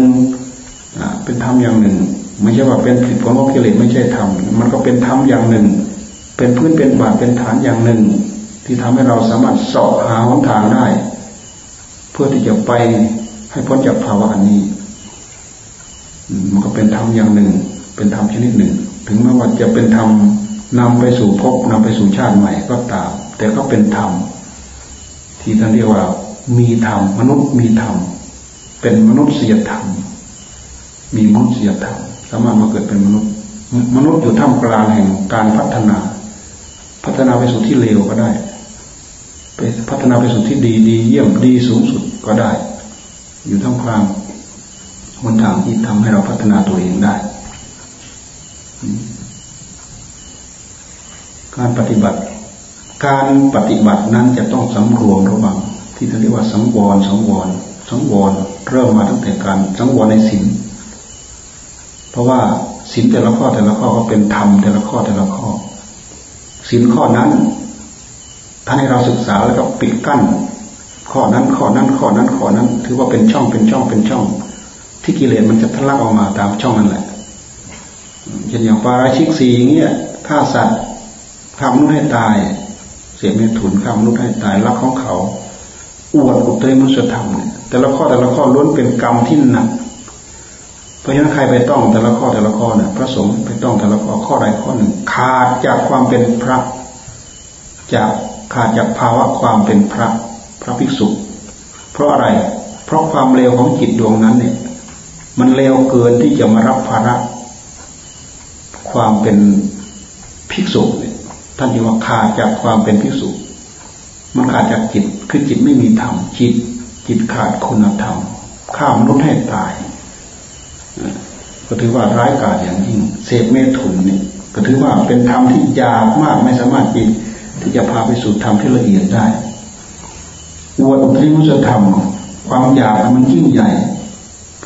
เป็นธรรมอย่างหนึ่ง ไม่ใช่ว่าเป็นผลิตผลของกิเลสไม่ใช่ธรรมมันก็เป็นธรรมอย่างหนึ่ง เป็นพื้นเป็นบาทเป็นฐานอย่างหนึ่ง ที่ทำให้เราสามารถสอบหาหนทางได้ เพื่อที่จะไปให้พ้นจากภาวะนี้ มันก็เป็นธรรมอย่างหนึ่ง เป็นธรรมชนิดหนึ่ง ถึงแม้ว่าจะเป็นธรรมนำไปสู่ภพนำไปสู่ชาติใหม่ก็ตาม แต่ก็เป็นธรรมที่ท่านเรียกว่า มีธรรมมนุษย์มีธรรมเป็นมนุษยธรรม มีมนุษยธรรมสามารถมาเกิดเป็นมนุษย์ มนุษย์อยู่ท่ามกลางแห่งการพัฒนา พัฒนาไปสู่ที่เลวก็ได้ไปพัฒนาไปสู่ที่ดีดีเยี่ยมดีสูงสุดก็ได้ อยู่ท่ามกลาง หนทางที่ทำให้เราพัฒนาตัวเองได้ การปฏิบัติ การปฏิบัตินั้นจะต้องสำรวมระวังที่เรียกว่าสังวรสังวรสังวรเริ่มมาตั้งแต่การสังวรในศีลเพราะว่าศีลแต่ละข้อแต่ละข้อก็เป็นธรรมแต่ละข้อแต่ละข้อศีลข้อนั้นท่านให้เราศึกษาแล้วก็ปิดกั้น ข้อนั้นข้อนั้นข้อนั้นข้อนั้น ถือว่าเป็นช่องเป็นช่องเป็นช่อง ที่กิเลสมันจะทะลักออกมาตามช่องนั่นแหละเช่นอย่างปาราชิกสีเงี้ยฆ่าสัตว์ฆ่ามนุษย์ให้ตาย เสียเมถุนฆ่ามนุษย์ให้ตายรักของเขา อวดอุตริมุสธรรมเนี่ยแต่ละข้อแต่ละข้อล้วนเป็นกรรมที่หนักเพราะฉะนั้นใครไปต้องแต่ละข้อแต่ละข้อเนี่ยพระสงฆ์ไปต้องแต่ละข้อข้อใดข้อหนึ่ง ขาดจากความเป็นพระ จากขาดจากภาวะความเป็นพระพระภิกษุ เพราะอะไร เพราะความเลวของจิตดวงนั้นเนี่ย มันเลวเกินที่จะมารับภาระความเป็นภิกษุท่านจึงว่าขาดจากความเป็นภิกษุ มันขาดจากจิตคือจิตไม่มีธรรมจิต จิตขาดคุณธรรมข้ามนุษย์ให้ตายก็ถือว่าร้ายกาจอย่างยิ่งเสพเมถุนนี่ก็ถือว่าเป็นธรรมที่ยากมากไม่สามารถจิตที่จะพาไปสู่ธรรมที่ละเอียดได้อวดอุทริมุสธรรม ความอยากมันยิ่งใหญ่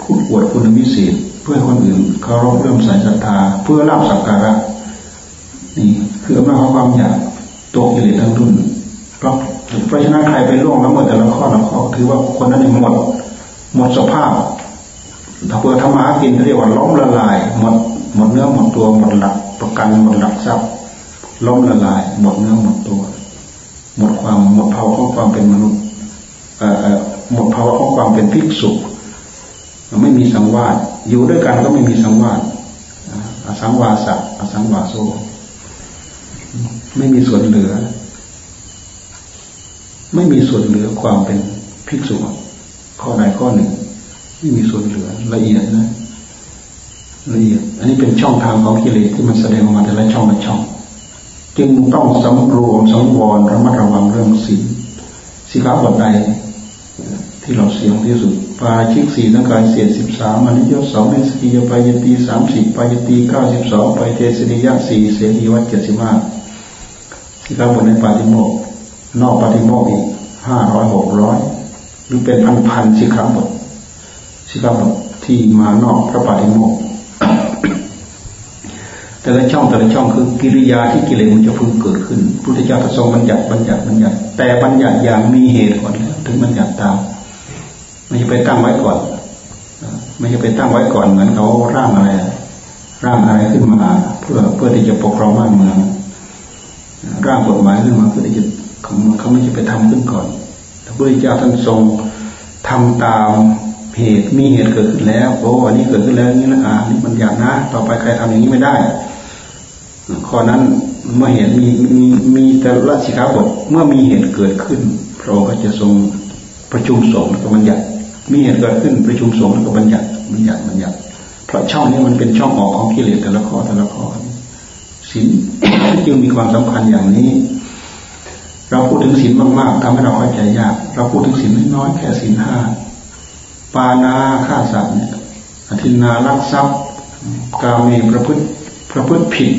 พูดอวดคุณวิเศษ เพื่อคนอื่นเคารพเริ่มใส่ศรัทธา เพื่อรับสักการะนี่คืออำนาจของความอยากตัวกิเลสทั้งรุ่นเพราะเพราะฉะนั้นใครไปล่วงละเมิดแต่ละข้อละข้อถือว่าคนนั้นหมด หมดสภาพถ้าเพื่อทำมากินเรียกว่าล้มละลาย หมดหมดเนื้อหมดตัวหมดหลักประกันหมดหลักทรัพย์ล้มละลาย หมดเนื้อหมดตัว หมดความหมดภาวะของความเป็นมนุษย์หมดภาวะของความเป็นภิกษุ ไม่มีสังวาสอยู่ด้วยกันก็ไม่มีสังวาสอสังวาสะอสังวาโซไม่มีส่วนเหลือ ไม่มีส่วนเหลือความเป็นภิกษุข้อใดข้อหนึ่ง ไม่มีส่วนเหลือละเอียดนะละเอียดอันนี้เป็นช่องทางของกิเลสที่มันแสดงออกมาแต่ละช่องละช่อง จึงต้องสำรวมสังวรระมัดระวังเรื่องศีลสิขาบทใดที่เราเสียงที่สุด ปาชิกสี่นักกายเสียสิบสามอนิยสองเนสกิยปายตีสามสิบปายตีเก้าสิบสองปเทสนิยะสี่เสรีวัตเจ็ดสิบห้าสิขาบทในปาติโมกนอกปาติโมกอีกห้าร้อยหกร้อยหรือเป็นพันพันสิขาบทสิขาบทที่มานอกพระปาติโมกแต่ละช่องแต่ละช่องคือกิริยาที่กิเลสมันจะพึงเกิดขึ้นพุทธเจ้าทรงบัญญัติบัญญัติบัญญัติ แต่บัญญัติอย่างมีเหตุก่อนแล้วถึงบัญญัติตาม ไม่ใช่ไปตั้งไว้ก่อนไม่ใช่ไปตั้งไว้ก่อนเหมือนเขาร่างอะไรร่างอะไรขึ้นมาเพื่อเพื่อที่จะปกครองบ้านเมืองร่างกฎหมายขึ้นมาเพื่อที่จะเขาเขาไม่ใช่ไปทำขึ้นก่อนพระพุทธเจ้าท่านทรงทำตามเหตุมีเหตุเกิดขึ้นแล้วโอ้อันนี้เกิดขึ้นแล้วนี่นะอ่านี่มันอยากนะ ต่อไปใครทำอย่างนี้ไม่ได้ข้อนั้นเมื่อเหตุมีมีมีแต่ละสิขาบทเมื่อมีเหตุเกิดขึ้นพระองค์ก็จะทรงประชุมสงฆ์กับบัญญัติ มีเหตุเกิดขึ้นประชุมสงฆ์แล้วกับบัญญัติบัญญัติบัญญัติเพราะช่องนี้มันเป็นช่องออกของกิเลสแต่ละข้อแต่ละข้อศีลจึงมีความสำคัญอย่างนี้ เราพูดถึงศีลมาก ๆทำให้เราเข้าใจยาก เราพูดถึงศีลน้อยแค่ศีลห้าปานาฆ่าสัตว์เนี่ยอธินารักทรัพย์กาเมประพฤติประพฤติผิด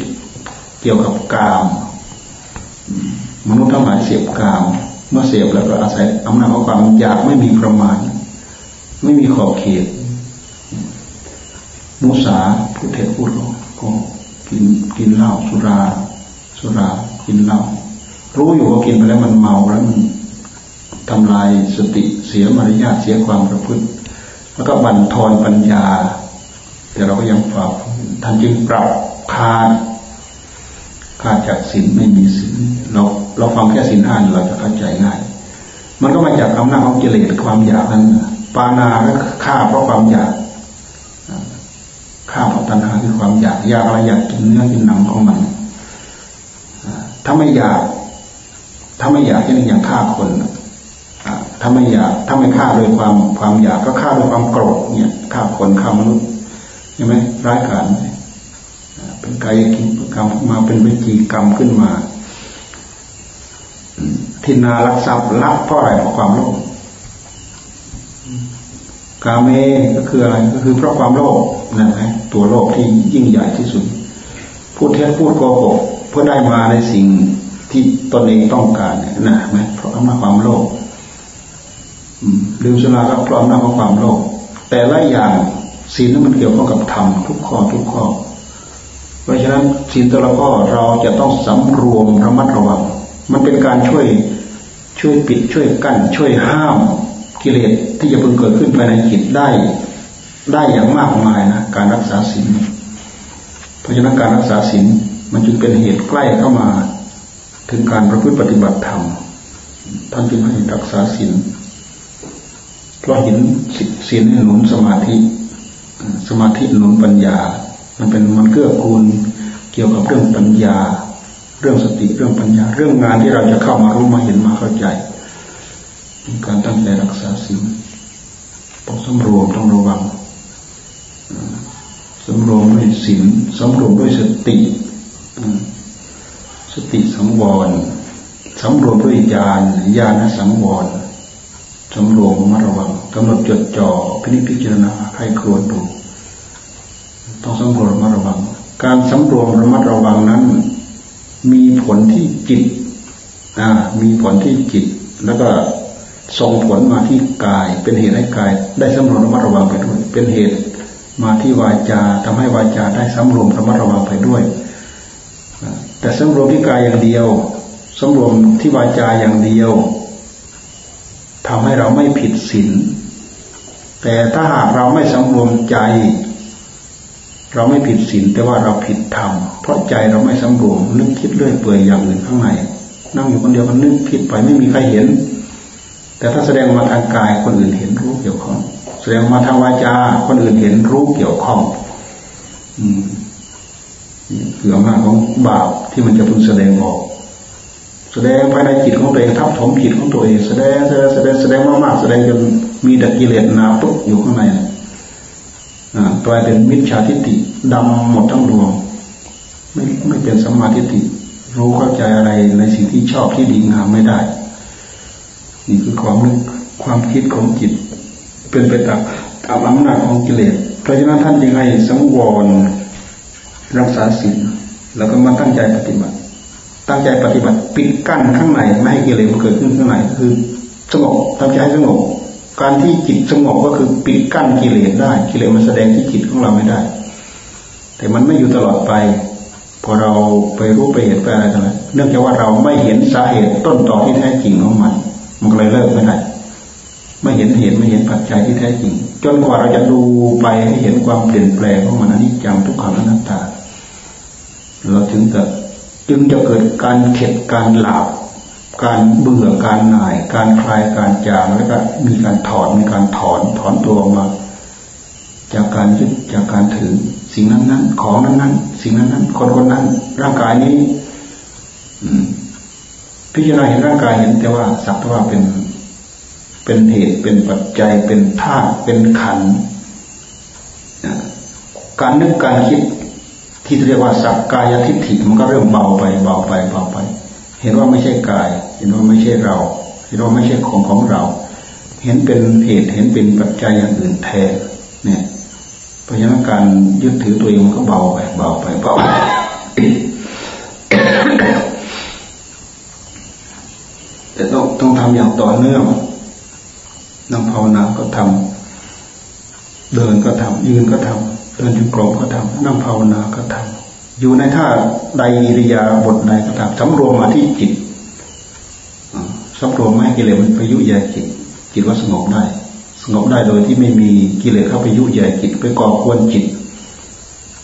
เกี่ยวกับกาม มนุษย์ทั้งหลายเสียบกาม เมื่อเสียบแล้วก็อาศัยอำนาจของความอยากไม่มีประมาณ ไม่มีขอบเขต มุสาพูดเท็จพูดก็กินกินเหล้าสุรา สุรากินเหล้ารู้อยู่ว่ากินไปแล้วมันเมาแล้วมันทำลายสติเสียมารยาทเสียความประพฤติ แล้วก็บั่นทอนปัญญา แต่เราก็ยังฝาท่านจึงปรับคานขาดจากศีลไม่มีศีลเราเราฟังแค่ศีลห้าเราจะเข้าใจง่าย มันก็มาจากอำนาจของกิเลสความอยากนั้น ปานาก็ฆ่าเพราะความอยากฆ่าเพราะตัณหาคือความอยากอยากอะไรอยากกินเนื้อกินหนังของมันถ้าไม่อยาก ถ้าไม่อยากเช่นอย่างฆ่าคนถ้าไม่อยาก ถ้าไม่ฆ่าโดยความความอยากก็ฆ่าโดยความโกรธเนี่ยฆ่าคนฆ่ามนุษย์ใช่ไหมร้ายกาจเป็นกายกรรมมาเป็นวิจีกรรมขึ้นมาทินารักทรัพย์รักเพราะอะไรเพราะความโลภ กาเมก็คืออะไรก็คือเพราะความโลภนะฮะตัวโลภที่ยิ่งใหญ่ที่สุด พูดเท็จพูดโกหกเพื่อได้มาในสิ่งที่ตนเองต้องการเนี่ยนะไหมเพราะอำนาจความโลภดื่มสุราก็เพราะอำนาจของความโลภแต่ละอย่างศีลนั้นมันเกี่ยวข้องกับธรรมทุกข้อทุกข้อ เพราะฉะนั้นศีลแต่ละข้อเราจะต้องสำรวมระมัดระวังมันเป็นการช่วยช่วยปิดช่วยกั้นช่วยห้าม กิเลสที่จะพึงเกิดขึ้นภายในจิตได้ได้อย่างมากมายนะการรักษาศีลเพราะฉะนั้นการรักษาศีลมันจึงเป็นเหตุใกล้เข้ามา ถึงการประพฤติปฏิบัติธรรมท่านจึงให้รักษาศีลเพราะเห็นศีลหนุนสมาธิ สมาธิหนุนปัญญา มันเป็นมันเกื้อกูลเกี่ยวกับเรื่องปัญญา เรื่องสติเรื่องปัญญา เรื่องงานที่เราจะเข้ามารู้มาเห็นมาเข้าใจ การตั้งใจรักษาศีลต้องสำรวมต้องระวังสำรวมด้วยศีลสำรวมด้วยสติสติสังวรสำรวมด้วยญาณญาณสังวรสำรวมมาระวังกำหนดจดจ่อพินิจพิจารณาให้ครวญดูต้องสำรวมมาระวัง การสำรวมระมัดระวังนั้น มีผลที่จิตมีผลที่จิต แล้วก็ ส่งผลมาที่กาย เป็นเหตุให้กาย ได้สำรวมระมัดระวังไปด้วย เป็นเหตุมาที่วาจาทำให้วาจาได้สำรวมระมัดระวังไปด้วย แต่สำรวมที่กายอย่างเดียวสำรวมที่วาจาอย่างเดียวทำให้เราไม่ผิดศีลแต่ถ้าหากเราไม่สำรวมใจ เราไม่ผิดศีลแต่ว่าเราผิดธรรมเพราะใจเราไม่สำรวมนึกคิดเรื่อยเปื่อยอย่างอื่นข้างในนั่งอยู่คนเดียวมันนึกคิดไปไม่มีใครเห็น แต่ถ้าแสดงมาทางกายคนอื่นเห็นรู้เกี่ยวข้อง แสดงมาทางวาจาคนอื่นเห็นรู้เกี่ยวข้อง อืมคืออำนาจของบาปที่มันจะพึงแสดงออก แสดงภายในจิตของตัวเองทับถมจิตของตัวเอง แสดงแสดงแสดงแสดงมากๆแสดงจนมีดักกิเลสนาปุ๊บอยู่ข้างในกลายเป็นมิจฉาทิฏฐิดำหมดทั้งดวง ไม่ไม่เป็นสมาธิฏฐิรู้เข้าใจอะไรในสิ่งที่ชอบที่ดีงามไม่ได้ นี่คือความนึกความคิดของจิต เป็นไปตามตามอำนาจของกิเลสเพราะฉะนั้นท่านจึงให้สังวรรักษาศีลแล้วก็มาตั้งใจปฏิบัติ ตั้งใจปฏิบัติปิดกั้นข้างในไม่ให้กิเลสมันเกิดขึ้นข้างในคือสงบทำใจให้สงบการที่จิตสงบก็คือปิดกั้นกิเลสได้ กิเลสมันแสดงที่จิตของเราไม่ได้ แต่มันไม่อยู่ตลอดไป พอเราไปรู้ไปเห็นไปอะไรต่างๆเนื่องจากว่าเราไม่เห็นสาเหตุต้นตอที่แท้จริงของมัน มันก็เลยเลิกไม่ได้ไม่เห็นเหตุไม่เห็นปัจจัยที่แท้จริง จนกว่าเราจะดูไปให้เห็นความเปลี่ยนแปลงของมันอนิจจังทุกขังอนัตตา เราถึงจะจึงจะเกิดการเข็ดการหลาบการเบื่อการหน่าย การคลายการจางแล้วก็มีการถอนมีการถอนถอนตัวออกมา จากการยึดจากการถือสิ่งนั้นนั้นของนั้นนั้นสิ่งนั้นนั้นคนคนนั้นร่างกายนี้ พิจารณาเห็นร่างกายเห็นแต่ว่าสักว่าเป็นเป็นเหตุเป็นปัจจัยเป็นธาตุเป็นขันการนึกการคิดที่เรียกว่าสักกายทิฏฐิมันก็เริ่มเบาไปเบาไปเบาไป เห็นว่าไม่ใช่กาย เห็นว่าไม่ใช่เรา เห็นว่าไม่ใช่ของของเรา เห็นเป็นเหตุเห็นเป็นปัจจัยอย่างอื่นแทนเนี่ยเพราะฉะนั้นการยึดถือตัวเองมันก็เบาไปเบาไปเบาไปแต่ต้องต้อง ทำอย่างต่อเนื่องนั่งภาวนาก็ทำเดินก็ทำยืนก็ทำเดินจงกรมก็ทำนั่งภาวนาก็ทำอยู่ในท่าใดอิริยาบถใดก็ตามสำรวมมาที่จิตสำรวมไม่กิเลสมันไปยุแย่จิต จิตว่าสงบได้ สงบได้โดยที่ไม่มีกิเลสเข้าไปยุแย่จิตไปก่อควรจิต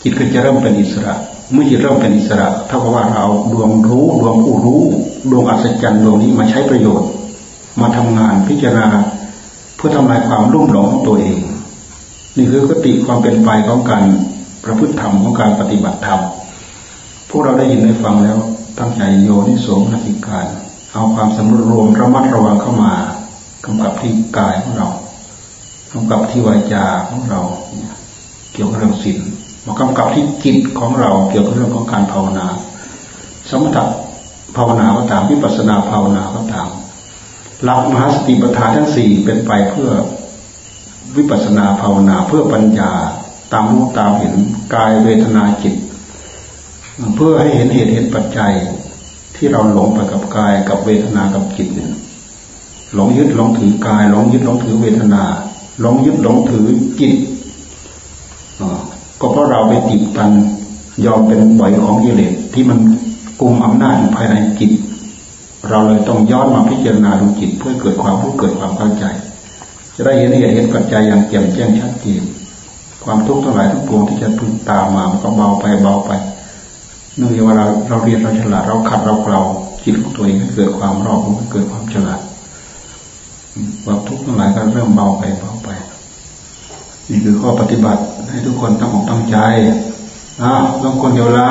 จิตก็จะเริ่มเป็นอิสระเมื่อจิตเริ่มเป็นอิสระเท่ากับว่าเราดวงรู้ดวงผู้รู้ ดวงอัศจรรย์ดวงนี้มาใช้ประโยชน์ มาทำงานพิจารณาเพื่อทำลายความรุ่มหลงของตัวเอง นี่คือกติความเป็นไปของการประพฤติธรรมของการปฏิบัติธรรมพวกเราได้ยินได้ฟังแล้วตั้งใจโยนิสมนสิการ เอาความสำรวมระมัดระวังเข้ามากำกับที่กายของเรากำกับที่วาจาของเราเกี่ยวกับเรื่องศีลมากำกับที่จิตของเราเกี่ยวกับเรื่องของการภาวนา สมถะภาวนาก็ตามวิปัสนาภาวนาก็ตาม หลักมหาสติปัฏฐานทั้งสี่เป็นไปเพื่อวิปัสนาภาวนาเพื่อปัญญาตามรู้ตามเห็นกายเวทนาจิต เพื่อให้เห็นเหตุเห็นปัจจัยที่เราหลงไปกับกายกับเวทนากับจิตเนี่ยหลงยึดหลงถือกายหลงยึดหลงถือเวทนาหลงยึดหลงถือจิตก็เพราะเราไปติดตันยอมเป็นบ่อยของกิเลสที่มันกุมอำนาจภายในจิต เราเลยต้องย้อนมาพิจารณาดูจิตเพื่อเกิดความรู้เกิดความเข้าใจ จะได้เห็นเหตุเห็นปัจจัยอย่างแจ่มแจ้งชัดเจนความทุกข์ทั้งหลายทั้งปวงที่จะพึงตามมามันก็เบาไปเบาไปเนื่องจากว่าเราเราเรียนเราฉลาดเราขัดเราเกลาจิตของตัวเองให้เกิดความรอบรู้เกิดความฉลาดความทุกข์ทั้งหลายก็เริ่มเบาไปเบาไปนี่คือข้อปฏิบัติให้ทุกคนตั้งอกตั้งใจอ้าวต้องคนเดียวลา